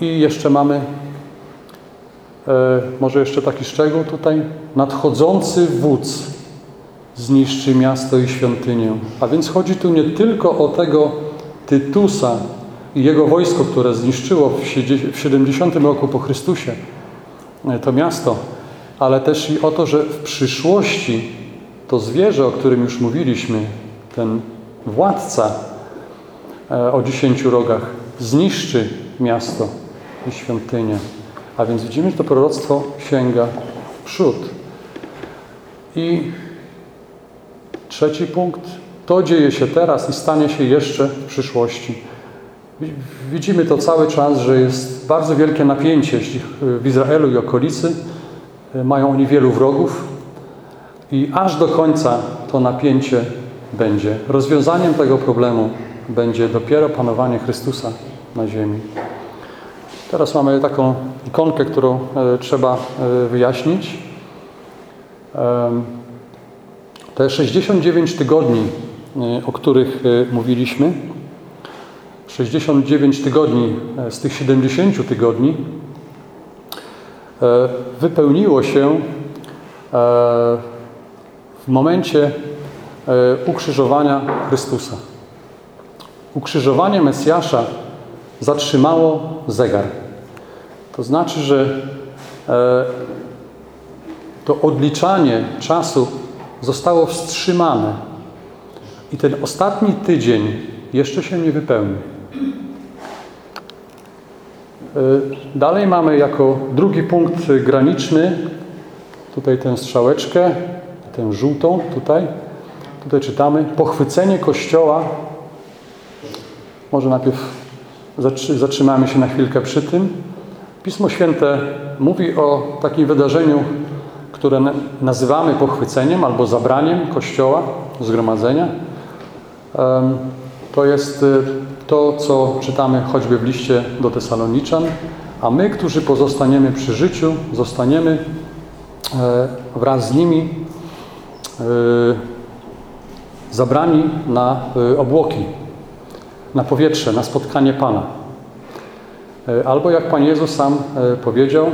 I jeszcze mamy, e, może jeszcze taki szczegół tutaj, nadchodzący wódz zniszczy miasto i świątynię. A więc chodzi tu nie tylko o tego Tytusa i jego wojsko, które zniszczyło w 70 roku po Chrystusie e, to miasto, ale też i o to, że w przyszłości to zwierzę, o którym już mówiliśmy, ten władca e, o dziesięciu rogach, zniszczy miasto i świątynię. A więc widzimy, że to proroctwo sięga w przód. I trzeci punkt. To dzieje się teraz i stanie się jeszcze w przyszłości. Widzimy to cały czas, że jest bardzo wielkie napięcie w Izraelu i okolicy. Mają oni wielu wrogów i aż do końca to napięcie będzie. Rozwiązaniem tego problemu będzie dopiero panowanie Chrystusa na ziemi. Teraz mamy taką ikonkę, którą e, trzeba e, wyjaśnić. Te 69 tygodni, e, o których mówiliśmy, 69 tygodni z tych 70 tygodni wypełniło się w momencie ukrzyżowania Chrystusa. Ukrzyżowanie Mesjasza zatrzymało zegar. To znaczy, że e, to odliczanie czasu zostało wstrzymane i ten ostatni tydzień jeszcze się nie wypełni. E, dalej mamy jako drugi punkt graniczny tutaj tę strzałeczkę, tę żółtą tutaj. Tutaj czytamy pochwycenie Kościoła. Może najpierw zatrzymamy się na chwilkę przy tym. Pismo Święte mówi o takim wydarzeniu, które nazywamy pochwyceniem albo zabraniem Kościoła, zgromadzenia. To jest y, to, co czytamy choćby w liście do Tesaloniczan, a my, którzy pozostaniemy przy życiu, zostaniemy e, wraz z nimi e, zabrani na e, obłoki, na powietrze, na spotkanie Pana. E, albo jak Pan Jezus sam e, powiedział,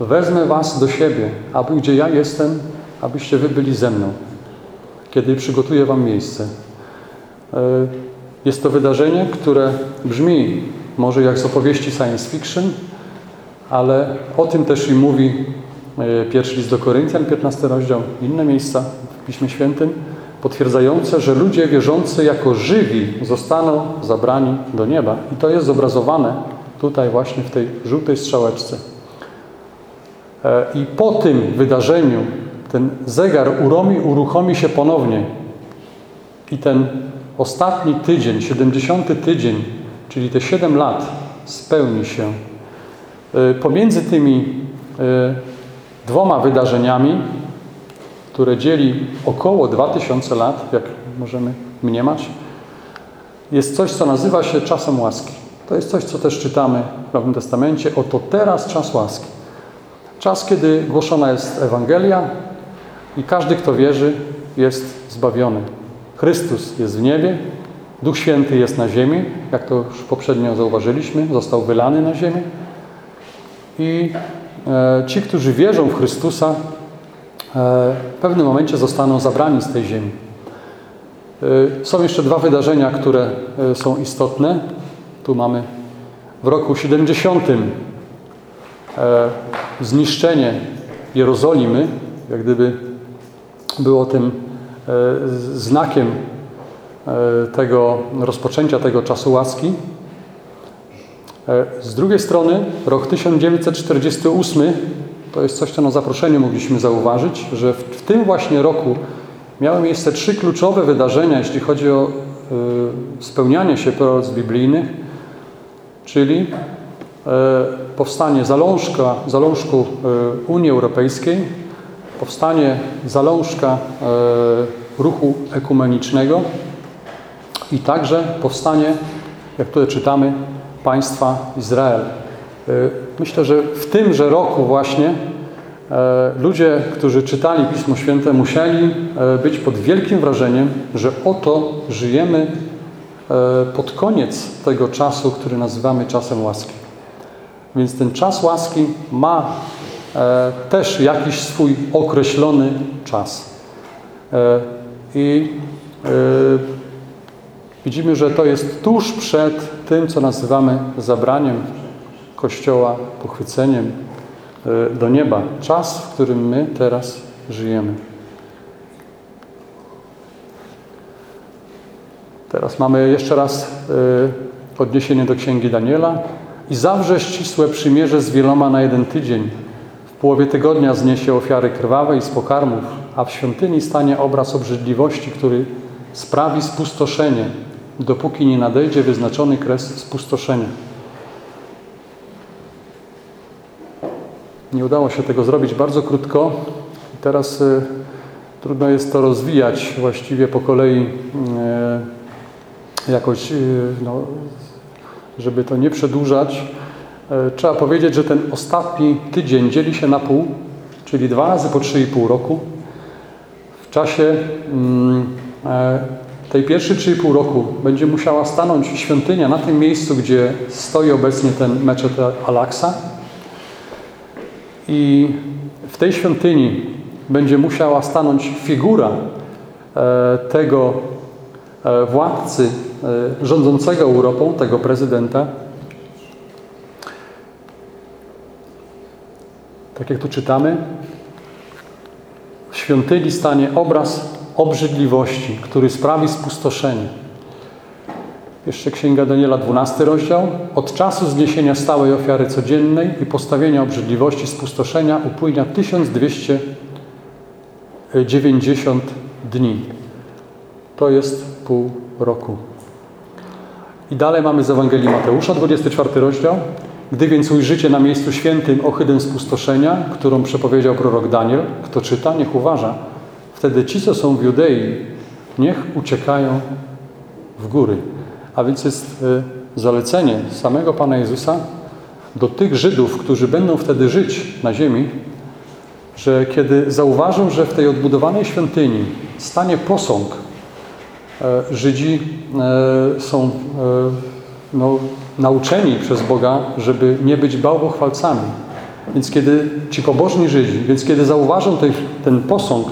wezmę was do siebie, aby gdzie ja jestem, abyście wy byli ze mną, kiedy przygotuję wam miejsce. E, jest to wydarzenie, które brzmi może jak z opowieści science fiction, ale o tym też i mówi pierwszy list do Koryntian, 15 rozdział, inne miejsca w Piśmie Świętym, potwierdzające, że ludzie wierzący jako żywi zostaną zabrani do nieba. I to jest zobrazowane tutaj właśnie w tej żółtej strzałeczce. E, I po tym wydarzeniu ten zegar uruchomi, uruchomi się ponownie i ten ostatni tydzień, 70 tydzień, czyli te 7 lat spełni się. E, pomiędzy tymi e, dwoma wydarzeniami, które dzieli około 2000 lat, jak możemy mniemać, jest coś, co nazywa się czasem łaski. To jest coś, co też czytamy w Nowym Testamencie. Oto teraz czas łaski. Czas, kiedy głoszona jest Ewangelia i każdy, kto wierzy, jest zbawiony. Chrystus jest w niebie, Duch Święty jest na ziemi, jak to już poprzednio zauważyliśmy, został wylany na ziemię. I e, ci, którzy wierzą w Chrystusa, e, w pewnym momencie zostaną zabrani z tej ziemi. E, są jeszcze dwa wydarzenia, które e, są istotne. Tu mamy w roku 70 e, zniszczenie Jerozolimy, jak gdyby było tym e, znakiem e, tego rozpoczęcia tego czasu łaski. Z drugiej strony rok 1948 to jest coś, co na zaproszeniu mogliśmy zauważyć, że w, w tym właśnie roku miały miejsce trzy kluczowe wydarzenia, jeśli chodzi o y, spełnianie się proroc biblijnych czyli e, powstanie zalążka, zalążku e, Unii Europejskiej, powstanie zalążka e, ruchu ekumenicznego i także powstanie, jak tutaj czytamy, państwa Izrael. Myślę, że w tymże roku właśnie ludzie, którzy czytali Pismo Święte, musieli być pod wielkim wrażeniem, że oto żyjemy pod koniec tego czasu, który nazywamy czasem łaski. Więc ten czas łaski ma e, też jakiś swój określony czas. E, I e, widzimy, że to jest tuż przed tym, co nazywamy zabraniem Kościoła, pochwyceniem e, do nieba. Czas, w którym my teraz żyjemy. Teraz mamy jeszcze raz e, odniesienie do Księgi Daniela. I zawrze ścisłe przymierze z wieloma na jeden tydzień. W połowie tygodnia zniesie ofiary krwawe i z pokarmów, a w świątyni stanie obraz obrzydliwości, który sprawi spustoszenie, dopóki nie nadejdzie wyznaczony kres spustoszenia. Nie udało się tego zrobić bardzo krótko. Teraz y, trudno jest to rozwijać właściwie po kolei y, jakoś y, no, żeby to nie przedłużać, e, trzeba powiedzieć, że ten ostatni tydzień dzieli się na pół, czyli dwa razy po 3,5 roku. W czasie mm, e, tej pierwszej 3,5 roku będzie musiała stanąć świątynia na tym miejscu, gdzie stoi obecnie ten meczet Al-Aqsa. I w tej świątyni będzie musiała stanąć figura e, tego władcy E, rządzącego Europą, tego prezydenta. Tak jak tu czytamy, w świątyni stanie obraz obrzydliwości, który sprawi spustoszenie. Jeszcze Księga Daniela, 12 rozdział. Od czasu zniesienia stałej ofiary codziennej i postawienia obrzydliwości spustoszenia upłynie 1290 dni. To jest pół roku. I dalej mamy z Ewangelii Mateusza, 24 rozdział. Gdy więc ujrzycie na miejscu świętym ohydę spustoszenia, którą przepowiedział prorok Daniel, kto czyta, niech uważa. Wtedy ci, co są w Judei, niech uciekają w góry. A więc jest y, zalecenie samego Pana Jezusa do tych Żydów, którzy będą wtedy żyć na ziemi, że kiedy zauważą, że w tej odbudowanej świątyni stanie posąg Żydzi e, są e, no, nauczeni przez Boga, żeby nie być bałwochwalcami. Więc kiedy ci pobożni Żydzi, więc kiedy zauważą ten, ten posąg,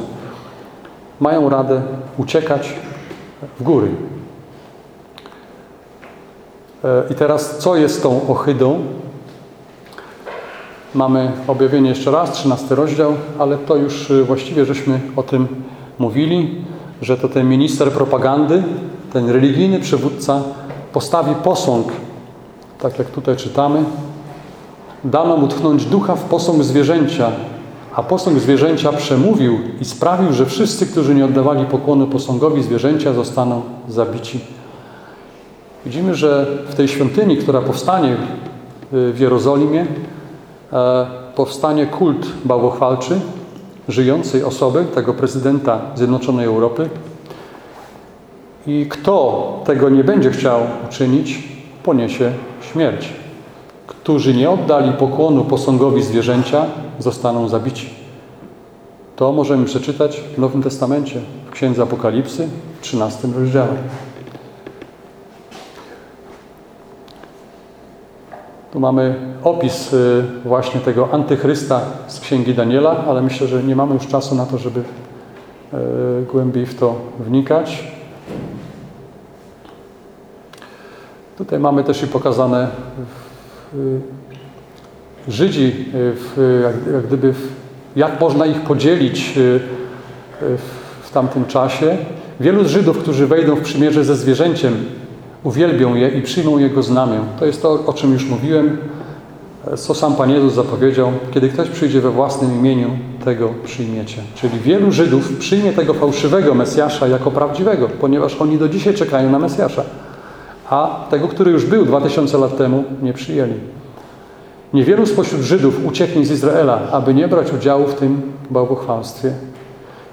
mają radę uciekać w góry. I teraz, co jest tą ohydą? Mamy objawienie jeszcze raz, 13 rozdział, ale to już właściwie żeśmy o tym mówili że to ten minister propagandy, ten religijny przywódca postawi posąg, tak jak tutaj czytamy. Dano mu tchnąć ducha w posąg zwierzęcia, a posąg zwierzęcia przemówił i sprawił, że wszyscy, którzy nie oddawali pokłonu posągowi zwierzęcia, zostaną zabici. Widzimy, że w tej świątyni, która powstanie w Jerozolimie, e, powstanie kult bałwochwalczy, żyjącej osoby, tego prezydenta Zjednoczonej Europy. I kto tego nie będzie chciał uczynić, poniesie śmierć. Którzy nie oddali pokłonu posągowi zwierzęcia, zostaną zabici. To możemy przeczytać w Nowym Testamencie, w Księdze Apokalipsy, w 13 rozdziale. Tu mamy opis y, właśnie tego antychrysta z Księgi Daniela, ale myślę, że nie mamy już czasu na to, żeby y, głębiej w to wnikać. Tutaj mamy też i pokazane Żydzi, w, jak, gdyby, jak można ich podzielić w tamtym czasie. Wielu Żydów, którzy wejdą w przymierze ze zwierzęciem, uwielbią je i przyjmą Jego znamię. To jest to, o czym już mówiłem, co sam Pan Jezus zapowiedział. Kiedy ktoś przyjdzie we własnym imieniu, tego przyjmiecie. Czyli wielu Żydów przyjmie tego fałszywego Mesjasza jako prawdziwego, ponieważ oni do dzisiaj czekają na Mesjasza. A tego, który już był 2000 lat temu, nie przyjęli. Niewielu spośród Żydów ucieknie z Izraela, aby nie brać udziału w tym bałwochwalstwie.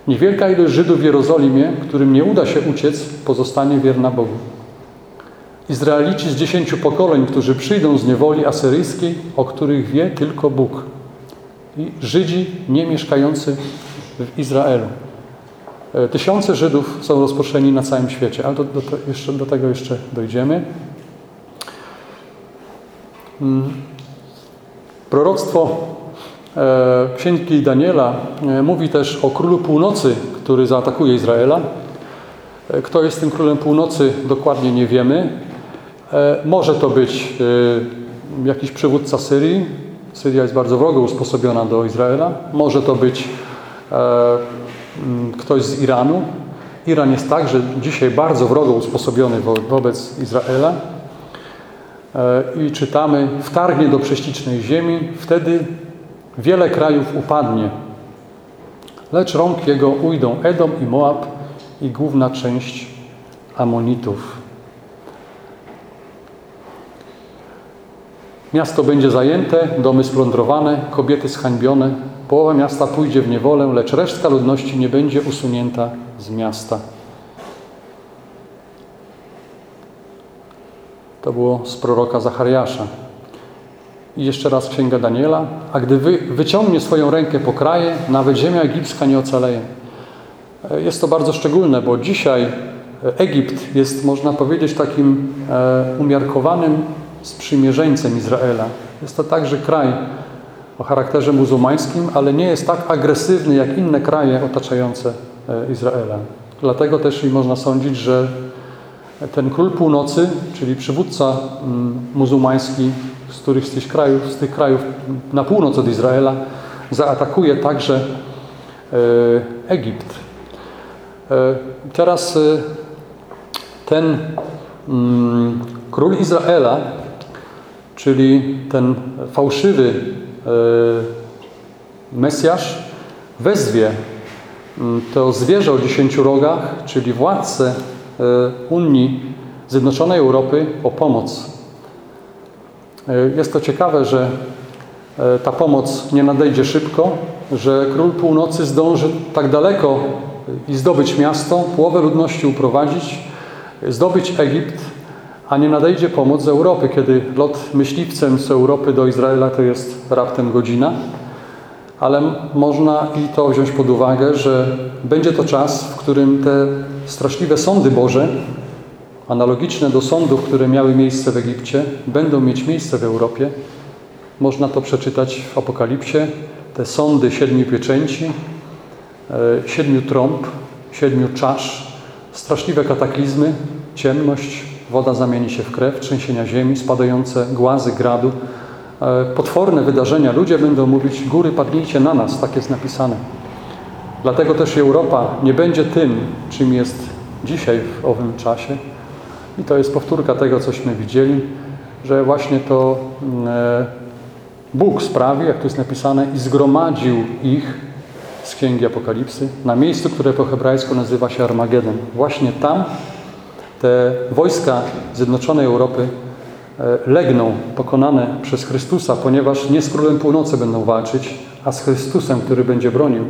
Niewielka ilość Żydów w Jerozolimie, którym nie uda się uciec, pozostanie wierna Bogu. Izraelici z dziesięciu pokoleń, którzy przyjdą z niewoli asyryjskiej, o których wie tylko Bóg. I Żydzi nie mieszkający w Izraelu. E, tysiące Żydów są rozproszeni na całym świecie, ale do, do, jeszcze, do tego jeszcze dojdziemy. Mm. Proroctwo e, Księgi Daniela e, mówi też o królu północy, który zaatakuje Izraela. Kto jest tym królem północy, dokładnie nie wiemy. Może to być jakiś przywódca Syrii. Syria jest bardzo wrogo usposobiona do Izraela. Może to być Mm, ktoś z Iranu. Iran jest także dzisiaj bardzo wrogo usposobiony wo wobec Izraela. E, I czytamy, wtargnie do prześlicznej ziemi, wtedy wiele krajów upadnie. Lecz rąk jego ujdą Edom i Moab i główna część Amonitów. Miasto będzie zajęte, domy splądrowane, kobiety zhańbione, Połowa miasta pójdzie w niewolę, lecz resztka ludności nie będzie usunięta z miasta. To było z proroka Zachariasza. I jeszcze raz Księga Daniela. A gdy wy, wyciągnie swoją rękę po kraje, nawet ziemia egipska nie ocaleje. E, jest to bardzo szczególne, bo dzisiaj Egipt jest, można powiedzieć, takim e, umiarkowanym sprzymierzeńcem Izraela. Jest to także kraj, o charakterze muzułmańskim, ale nie jest tak agresywny jak inne kraje otaczające e, Izraela. Dlatego też i można sądzić, że ten król północy, czyli przywódca mm, muzułmański z których z tych krajów, z tych krajów na północ od Izraela, zaatakuje także e, Egipt. E, teraz ten mm, król Izraela, czyli ten fałszywy E, Mesjasz wezwie mm, to zwierzę o dziesięciu rogach, czyli władcę e, Unii Zjednoczonej Europy o pomoc. E, jest to ciekawe, że ta pomoc nie nadejdzie szybko, że król północy zdąży tak daleko i zdobyć miasto, połowę ludności uprowadzić, zdobyć Egipt, a nie nadejdzie pomoc z Europy, kiedy lot myśliwcem z Europy do Izraela to jest raptem godzina. Ale można i to wziąć pod uwagę, że będzie to czas, w którym te straszliwe sądy Boże, analogiczne do sądów, które miały miejsce w Egipcie, będą mieć miejsce w Europie. Można to przeczytać w Apokalipsie. Te sądy siedmiu pieczęci, e, siedmiu trąb, siedmiu czasz, straszliwe kataklizmy, ciemność, woda zamieni się w krew, trzęsienia ziemi, spadające głazy gradu, e, potworne wydarzenia. Ludzie będą mówić, góry padnijcie na nas, tak jest napisane. Dlatego też Europa nie będzie tym, czym jest dzisiaj w owym czasie. I to jest powtórka tego, cośmy widzieli, że właśnie to mm, e, Bóg sprawi, jak tu jest napisane, i zgromadził ich z Księgi Apokalipsy na miejscu, które po hebrajsku nazywa się Armagedon. Właśnie tam te wojska Zjednoczonej Europy e, legną pokonane przez Chrystusa, ponieważ nie z Królem Północy będą walczyć, a z Chrystusem, który będzie bronił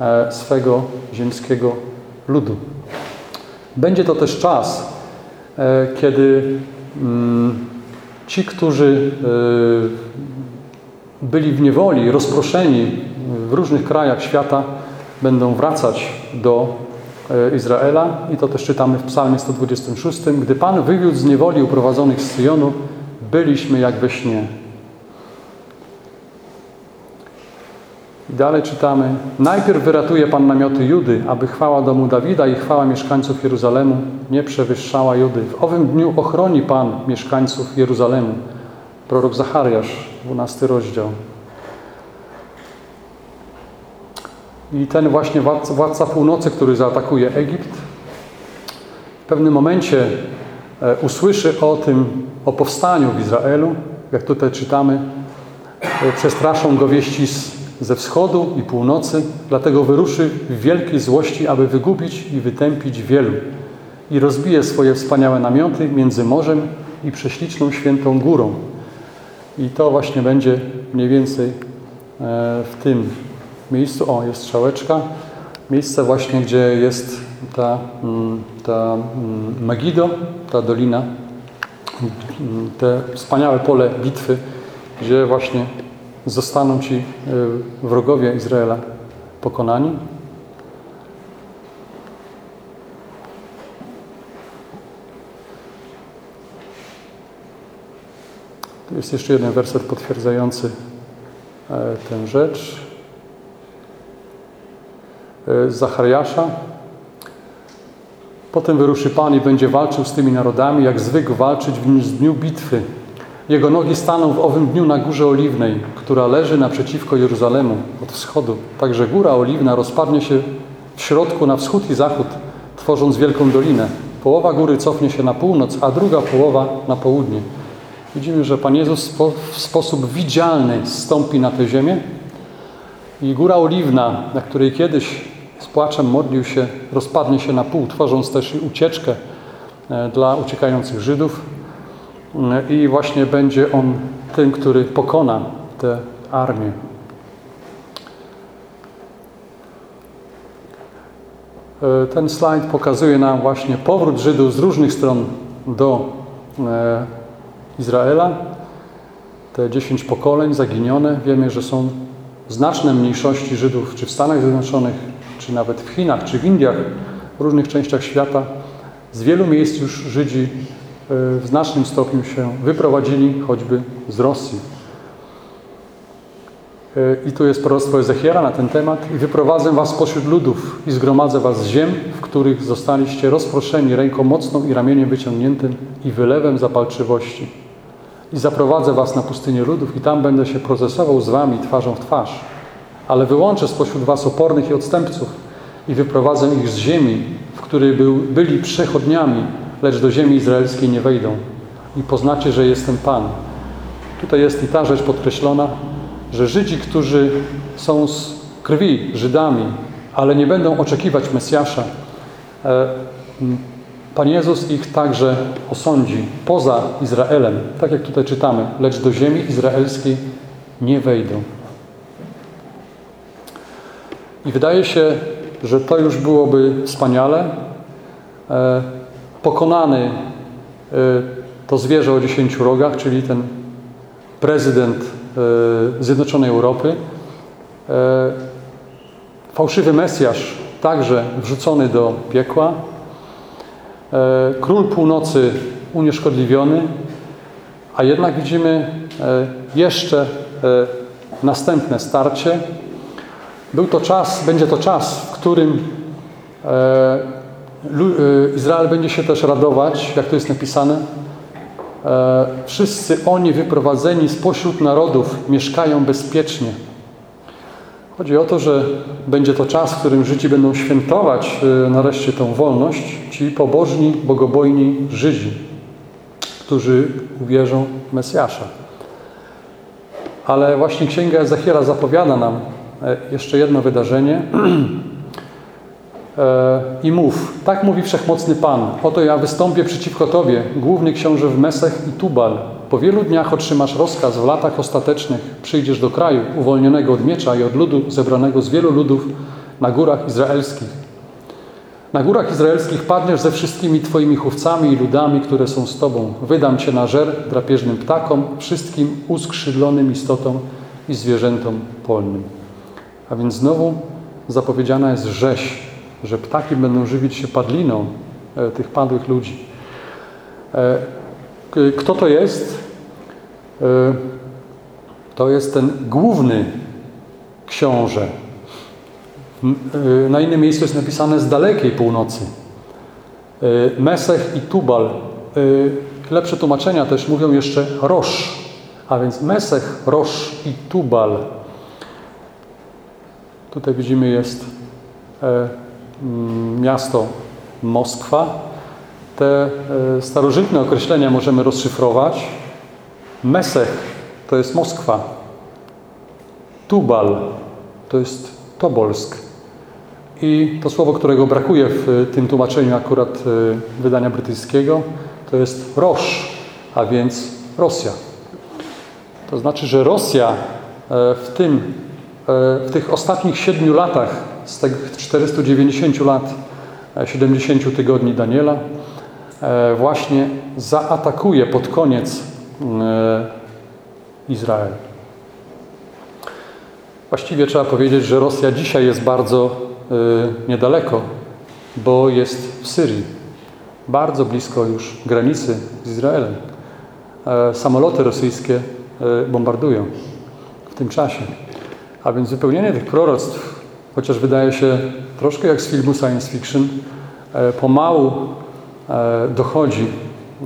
e, swego ziemskiego ludu. Będzie to też czas, e, kiedy mm, ci, którzy byli w niewoli, rozproszeni w różnych krajach świata, będą wracać do Izraela i to też czytamy w psalmie 126. Gdy Pan wywiódł z niewoli uprowadzonych z Syjonu, byliśmy jak we śnie. I dalej czytamy, najpierw wyratuje Pan namioty Judy, aby chwała domu Dawida i chwała mieszkańców Jeruzalemu nie przewyższała Judy. W owym dniu ochroni Pan mieszkańców Jeruzalemu. Prorok Zachariasz, 12 rozdział. I ten właśnie władca, władca północy, który zaatakuje Egipt, w pewnym momencie e, usłyszy o tym, o powstaniu w Izraelu, jak tutaj czytamy, e, przestraszą go wieści z, ze wschodu i północy, dlatego wyruszy w wielkiej złości, aby wygubić i wytępić wielu i rozbije swoje wspaniałe namioty między morzem i prześliczną świętą górą. I to właśnie będzie mniej więcej e, w tym miejscu, o jest strzałeczka, miejsce właśnie, gdzie jest ta, mm, ta mm, Megido, ta dolina te wspaniałe pole bitwy, gdzie właśnie zostaną ci wrogowie Izraela pokonani. Jest jeszcze jeden werset potwierdzający e, tę rzecz. E, Zachariasza. Potem wyruszy Pan i będzie walczył z tymi narodami, jak zwykł walczyć w dniu bitwy. Jego nogi staną w owym dniu na Górze Oliwnej, która leży naprzeciwko Jeruzalemu od wschodu. Także Góra Oliwna rozpadnie się w środku na wschód i zachód, tworząc wielką dolinę. Połowa góry cofnie się na północ, a druga połowa na południe. Widzimy, że Pan Jezus w sposób widzialny stąpi na tę ziemię i góra oliwna, na której kiedyś z płaczem modlił się, rozpadnie się na pół, tworząc też ucieczkę e, dla uciekających Żydów. E, I właśnie będzie on tym, który pokona tę armię. E, ten slajd pokazuje nam właśnie powrót Żydów z różnych stron do Izraela. Te dziesięć pokoleń zaginione. Wiemy, że są znaczne mniejszości Żydów, czy w Stanach Zjednoczonych, czy nawet w Chinach, czy w Indiach, w różnych częściach świata. Z wielu miejsc już Żydzi e, w znacznym stopniu się wyprowadzili, choćby z Rosji. E, I tu jest proroctwo Ezechiela na ten temat. I wyprowadzę was pośród ludów i zgromadzę was z ziem, w których zostaliście rozproszeni ręką mocną i ramieniem wyciągniętym i wylewem zapalczywości i zaprowadzę was na pustynię ludów i tam będę się procesował z wami twarzą w twarz. Ale wyłączę spośród was opornych i odstępców i wyprowadzę ich z ziemi, w której był, byli przechodniami, lecz do ziemi izraelskiej nie wejdą. I poznacie, że jestem Pan. Tutaj jest i ta rzecz podkreślona, że Żydzi, którzy są z krwi Żydami, ale nie będą oczekiwać Mesjasza, e, Pan Jezus ich także osądzi poza Izraelem, tak jak tutaj czytamy, lecz do ziemi izraelskiej nie wejdą. I wydaje się, że to już byłoby wspaniale. E, pokonany e, to zwierzę o dziesięciu rogach, czyli ten prezydent e, Zjednoczonej Europy. Fałszywy Mesjasz także wrzucony do piekła. Król północy unieszkodliwiony, a jednak widzimy jeszcze następne starcie. Był to czas, będzie to czas, w którym Izrael będzie się też radować, jak to jest napisane. Wszyscy oni wyprowadzeni spośród narodów mieszkają bezpiecznie. Chodzi o to, że będzie to czas, w którym Żydzi będą świętować nareszcie tą wolność, ci pobożni, bogobojni Żydzi, którzy uwierzą w Mesjasza. Ale właśnie Księga Ezechiela zapowiada nam e, jeszcze jedno wydarzenie e, i mów, tak mówi Wszechmocny Pan, oto ja wystąpię przeciwko Tobie, główny książę w Mesech i Tubal, po wielu dniach otrzymasz rozkaz, w latach ostatecznych przyjdziesz do kraju uwolnionego od miecza i od ludu zebranego z wielu ludów na górach izraelskich. Na górach izraelskich padniesz ze wszystkimi Twoimi chówcami i ludami, które są z Tobą. Wydam Cię na żer drapieżnym ptakom, wszystkim uskrzydlonym istotom i zwierzętom polnym. A więc znowu zapowiedziana jest rzeź, że ptaki będą żywić się padliną e, tych padłych ludzi. E, kto to jest? E, to jest ten główny książę. Na innym miejscu jest napisane z dalekiej północy. Mesech i Tubal. Lepsze tłumaczenia też mówią jeszcze Rosz. A więc Mesech, Rosz i Tubal. Tutaj widzimy jest miasto Moskwa, te e, starożytne określenia możemy rozszyfrować. Mesech to jest Moskwa. Tubal to jest Tobolsk. I to słowo, którego brakuje w tym tłumaczeniu akurat e, wydania brytyjskiego, to jest Rosz, a więc Rosja. To znaczy, że Rosja e, w, tym, w tych ostatnich siedmiu latach, z tych 490 lat, 70 tygodni Daniela, e, właśnie zaatakuje pod koniec e, Izrael. Właściwie trzeba powiedzieć, że Rosja dzisiaj jest bardzo niedaleko, bo jest w Syrii, bardzo blisko już granicy z Izraelem. Samoloty rosyjskie bombardują w tym czasie. A więc wypełnienie tych proroctw, chociaż wydaje się troszkę jak z filmu science fiction, e, pomału e, dochodzi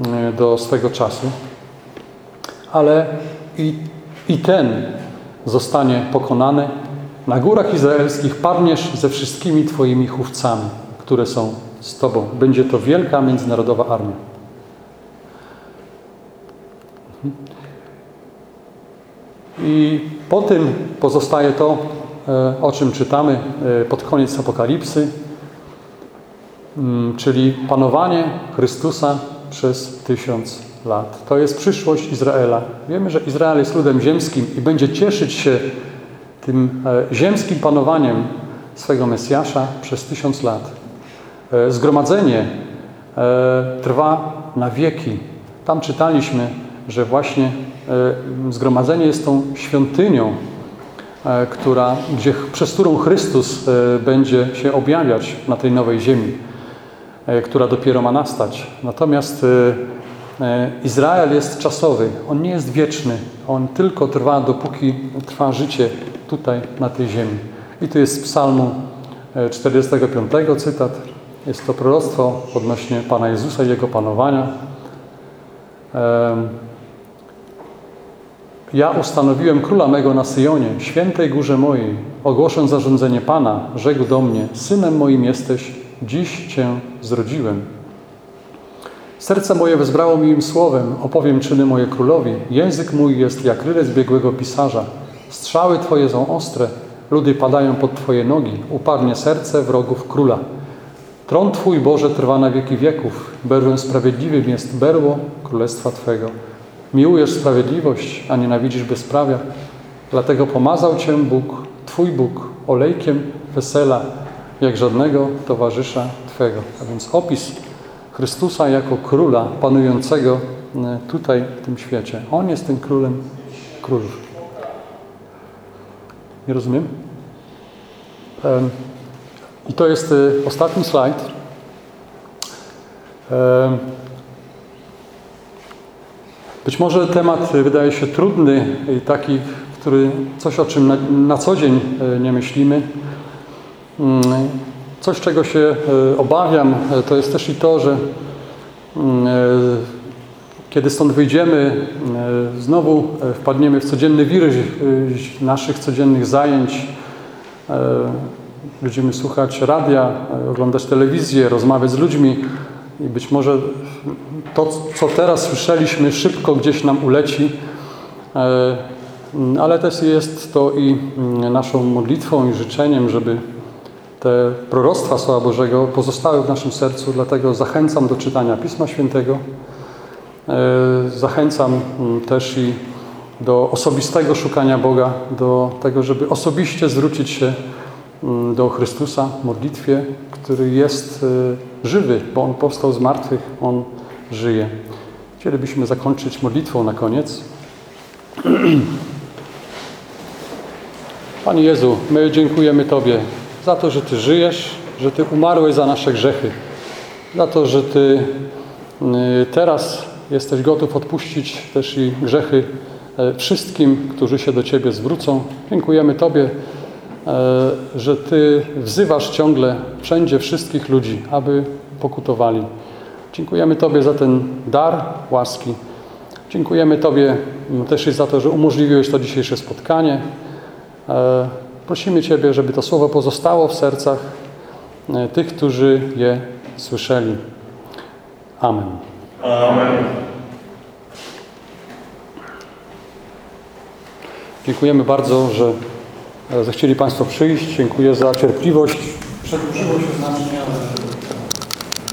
e, do swego czasu, ale i, i ten zostanie pokonany. Na górach izraelskich parniesz ze wszystkimi Twoimi chówcami, które są z Tobą. Będzie to wielka międzynarodowa armia. I po tym pozostaje to, e, o czym czytamy e, pod koniec Apokalipsy, mm, czyli panowanie Chrystusa przez tysiąc lat. To jest przyszłość Izraela. Wiemy, że Izrael jest ludem ziemskim i będzie cieszyć się tym e, ziemskim panowaniem swego Mesjasza przez tysiąc lat. Zgromadzenie trwa na wieki. Tam czytaliśmy, że właśnie E, zgromadzenie jest tą świątynią, e, która, gdzie, przez którą Chrystus e, będzie się objawiać na tej nowej ziemi, która dopiero ma nastać. Natomiast Izrael jest czasowy, on nie jest wieczny, on tylko trwa, dopóki trwa życie tutaj na tej ziemi. I tu jest z Psalmu 45 cytat. Jest to proroctwo odnośnie Pana Jezusa i Jego panowania. Ja ustanowiłem króla mego na Syjonie, świętej górze mojej. Ogłoszę zarządzenie Pana, rzekł do mnie, synem moim jesteś, dziś Cię zrodziłem. Serce moje wezbrało mi im słowem, opowiem czyny moje królowi. Język mój jest jak rylec biegłego pisarza. Strzały Twoje są ostre, ludy padają pod Twoje nogi, uparnie serce wrogów króla. Tron Twój, Boże, trwa na wieki wieków. Berłem sprawiedliwym jest berło królestwa Twego. Miłujesz sprawiedliwość, a nienawidzisz bezprawia. Dlatego pomazał Cię Bóg, Twój Bóg, olejkiem wesela, jak żadnego towarzysza Twego. A więc opis Chrystusa jako króla panującego e, tutaj w tym świecie. On jest tym królem królów. Nie rozumiem? I to jest e, ostatni slajd. Być może temat wydaje się trudny i taki, który coś o czym na, na co dzień e, nie myślimy. Mm, coś, czego się e, obawiam, e, to jest też i to, że mm, kiedy stąd wyjdziemy, znowu wpadniemy w codzienny wirus naszych codziennych zajęć. Będziemy słuchać radia, oglądać telewizję, rozmawiać z ludźmi, i być może to, co teraz słyszeliśmy, szybko gdzieś nam uleci, e, ale też jest to i mm, naszą modlitwą i życzeniem, żeby te proroctwa Słowa Bożego pozostały w naszym sercu. Dlatego zachęcam do czytania Pisma Świętego. E, zachęcam mm, też i do osobistego szukania Boga, do tego, żeby osobiście zwrócić się do Chrystusa modlitwie, który jest e, żywy, bo On powstał z martwych, On żyje. Chcielibyśmy zakończyć modlitwą na koniec. Panie Jezu, my dziękujemy Tobie za to, że Ty żyjesz, że Ty umarłeś za nasze grzechy, za to, że Ty y, teraz jesteś gotów odpuścić też i grzechy e, wszystkim, którzy się do Ciebie zwrócą. Dziękujemy Tobie że Ty wzywasz ciągle wszędzie wszystkich ludzi, aby pokutowali. Dziękujemy Tobie za ten dar łaski. Dziękujemy Tobie też i za to, że umożliwiłeś to dzisiejsze spotkanie. E, prosimy Ciebie, żeby to słowo pozostało w sercach e, tych, którzy je słyszeli. Amen. Amen. Dziękujemy bardzo, że Zechcieli Państwo przyjść. Dziękuję za cierpliwość. Przedłużyło się ale...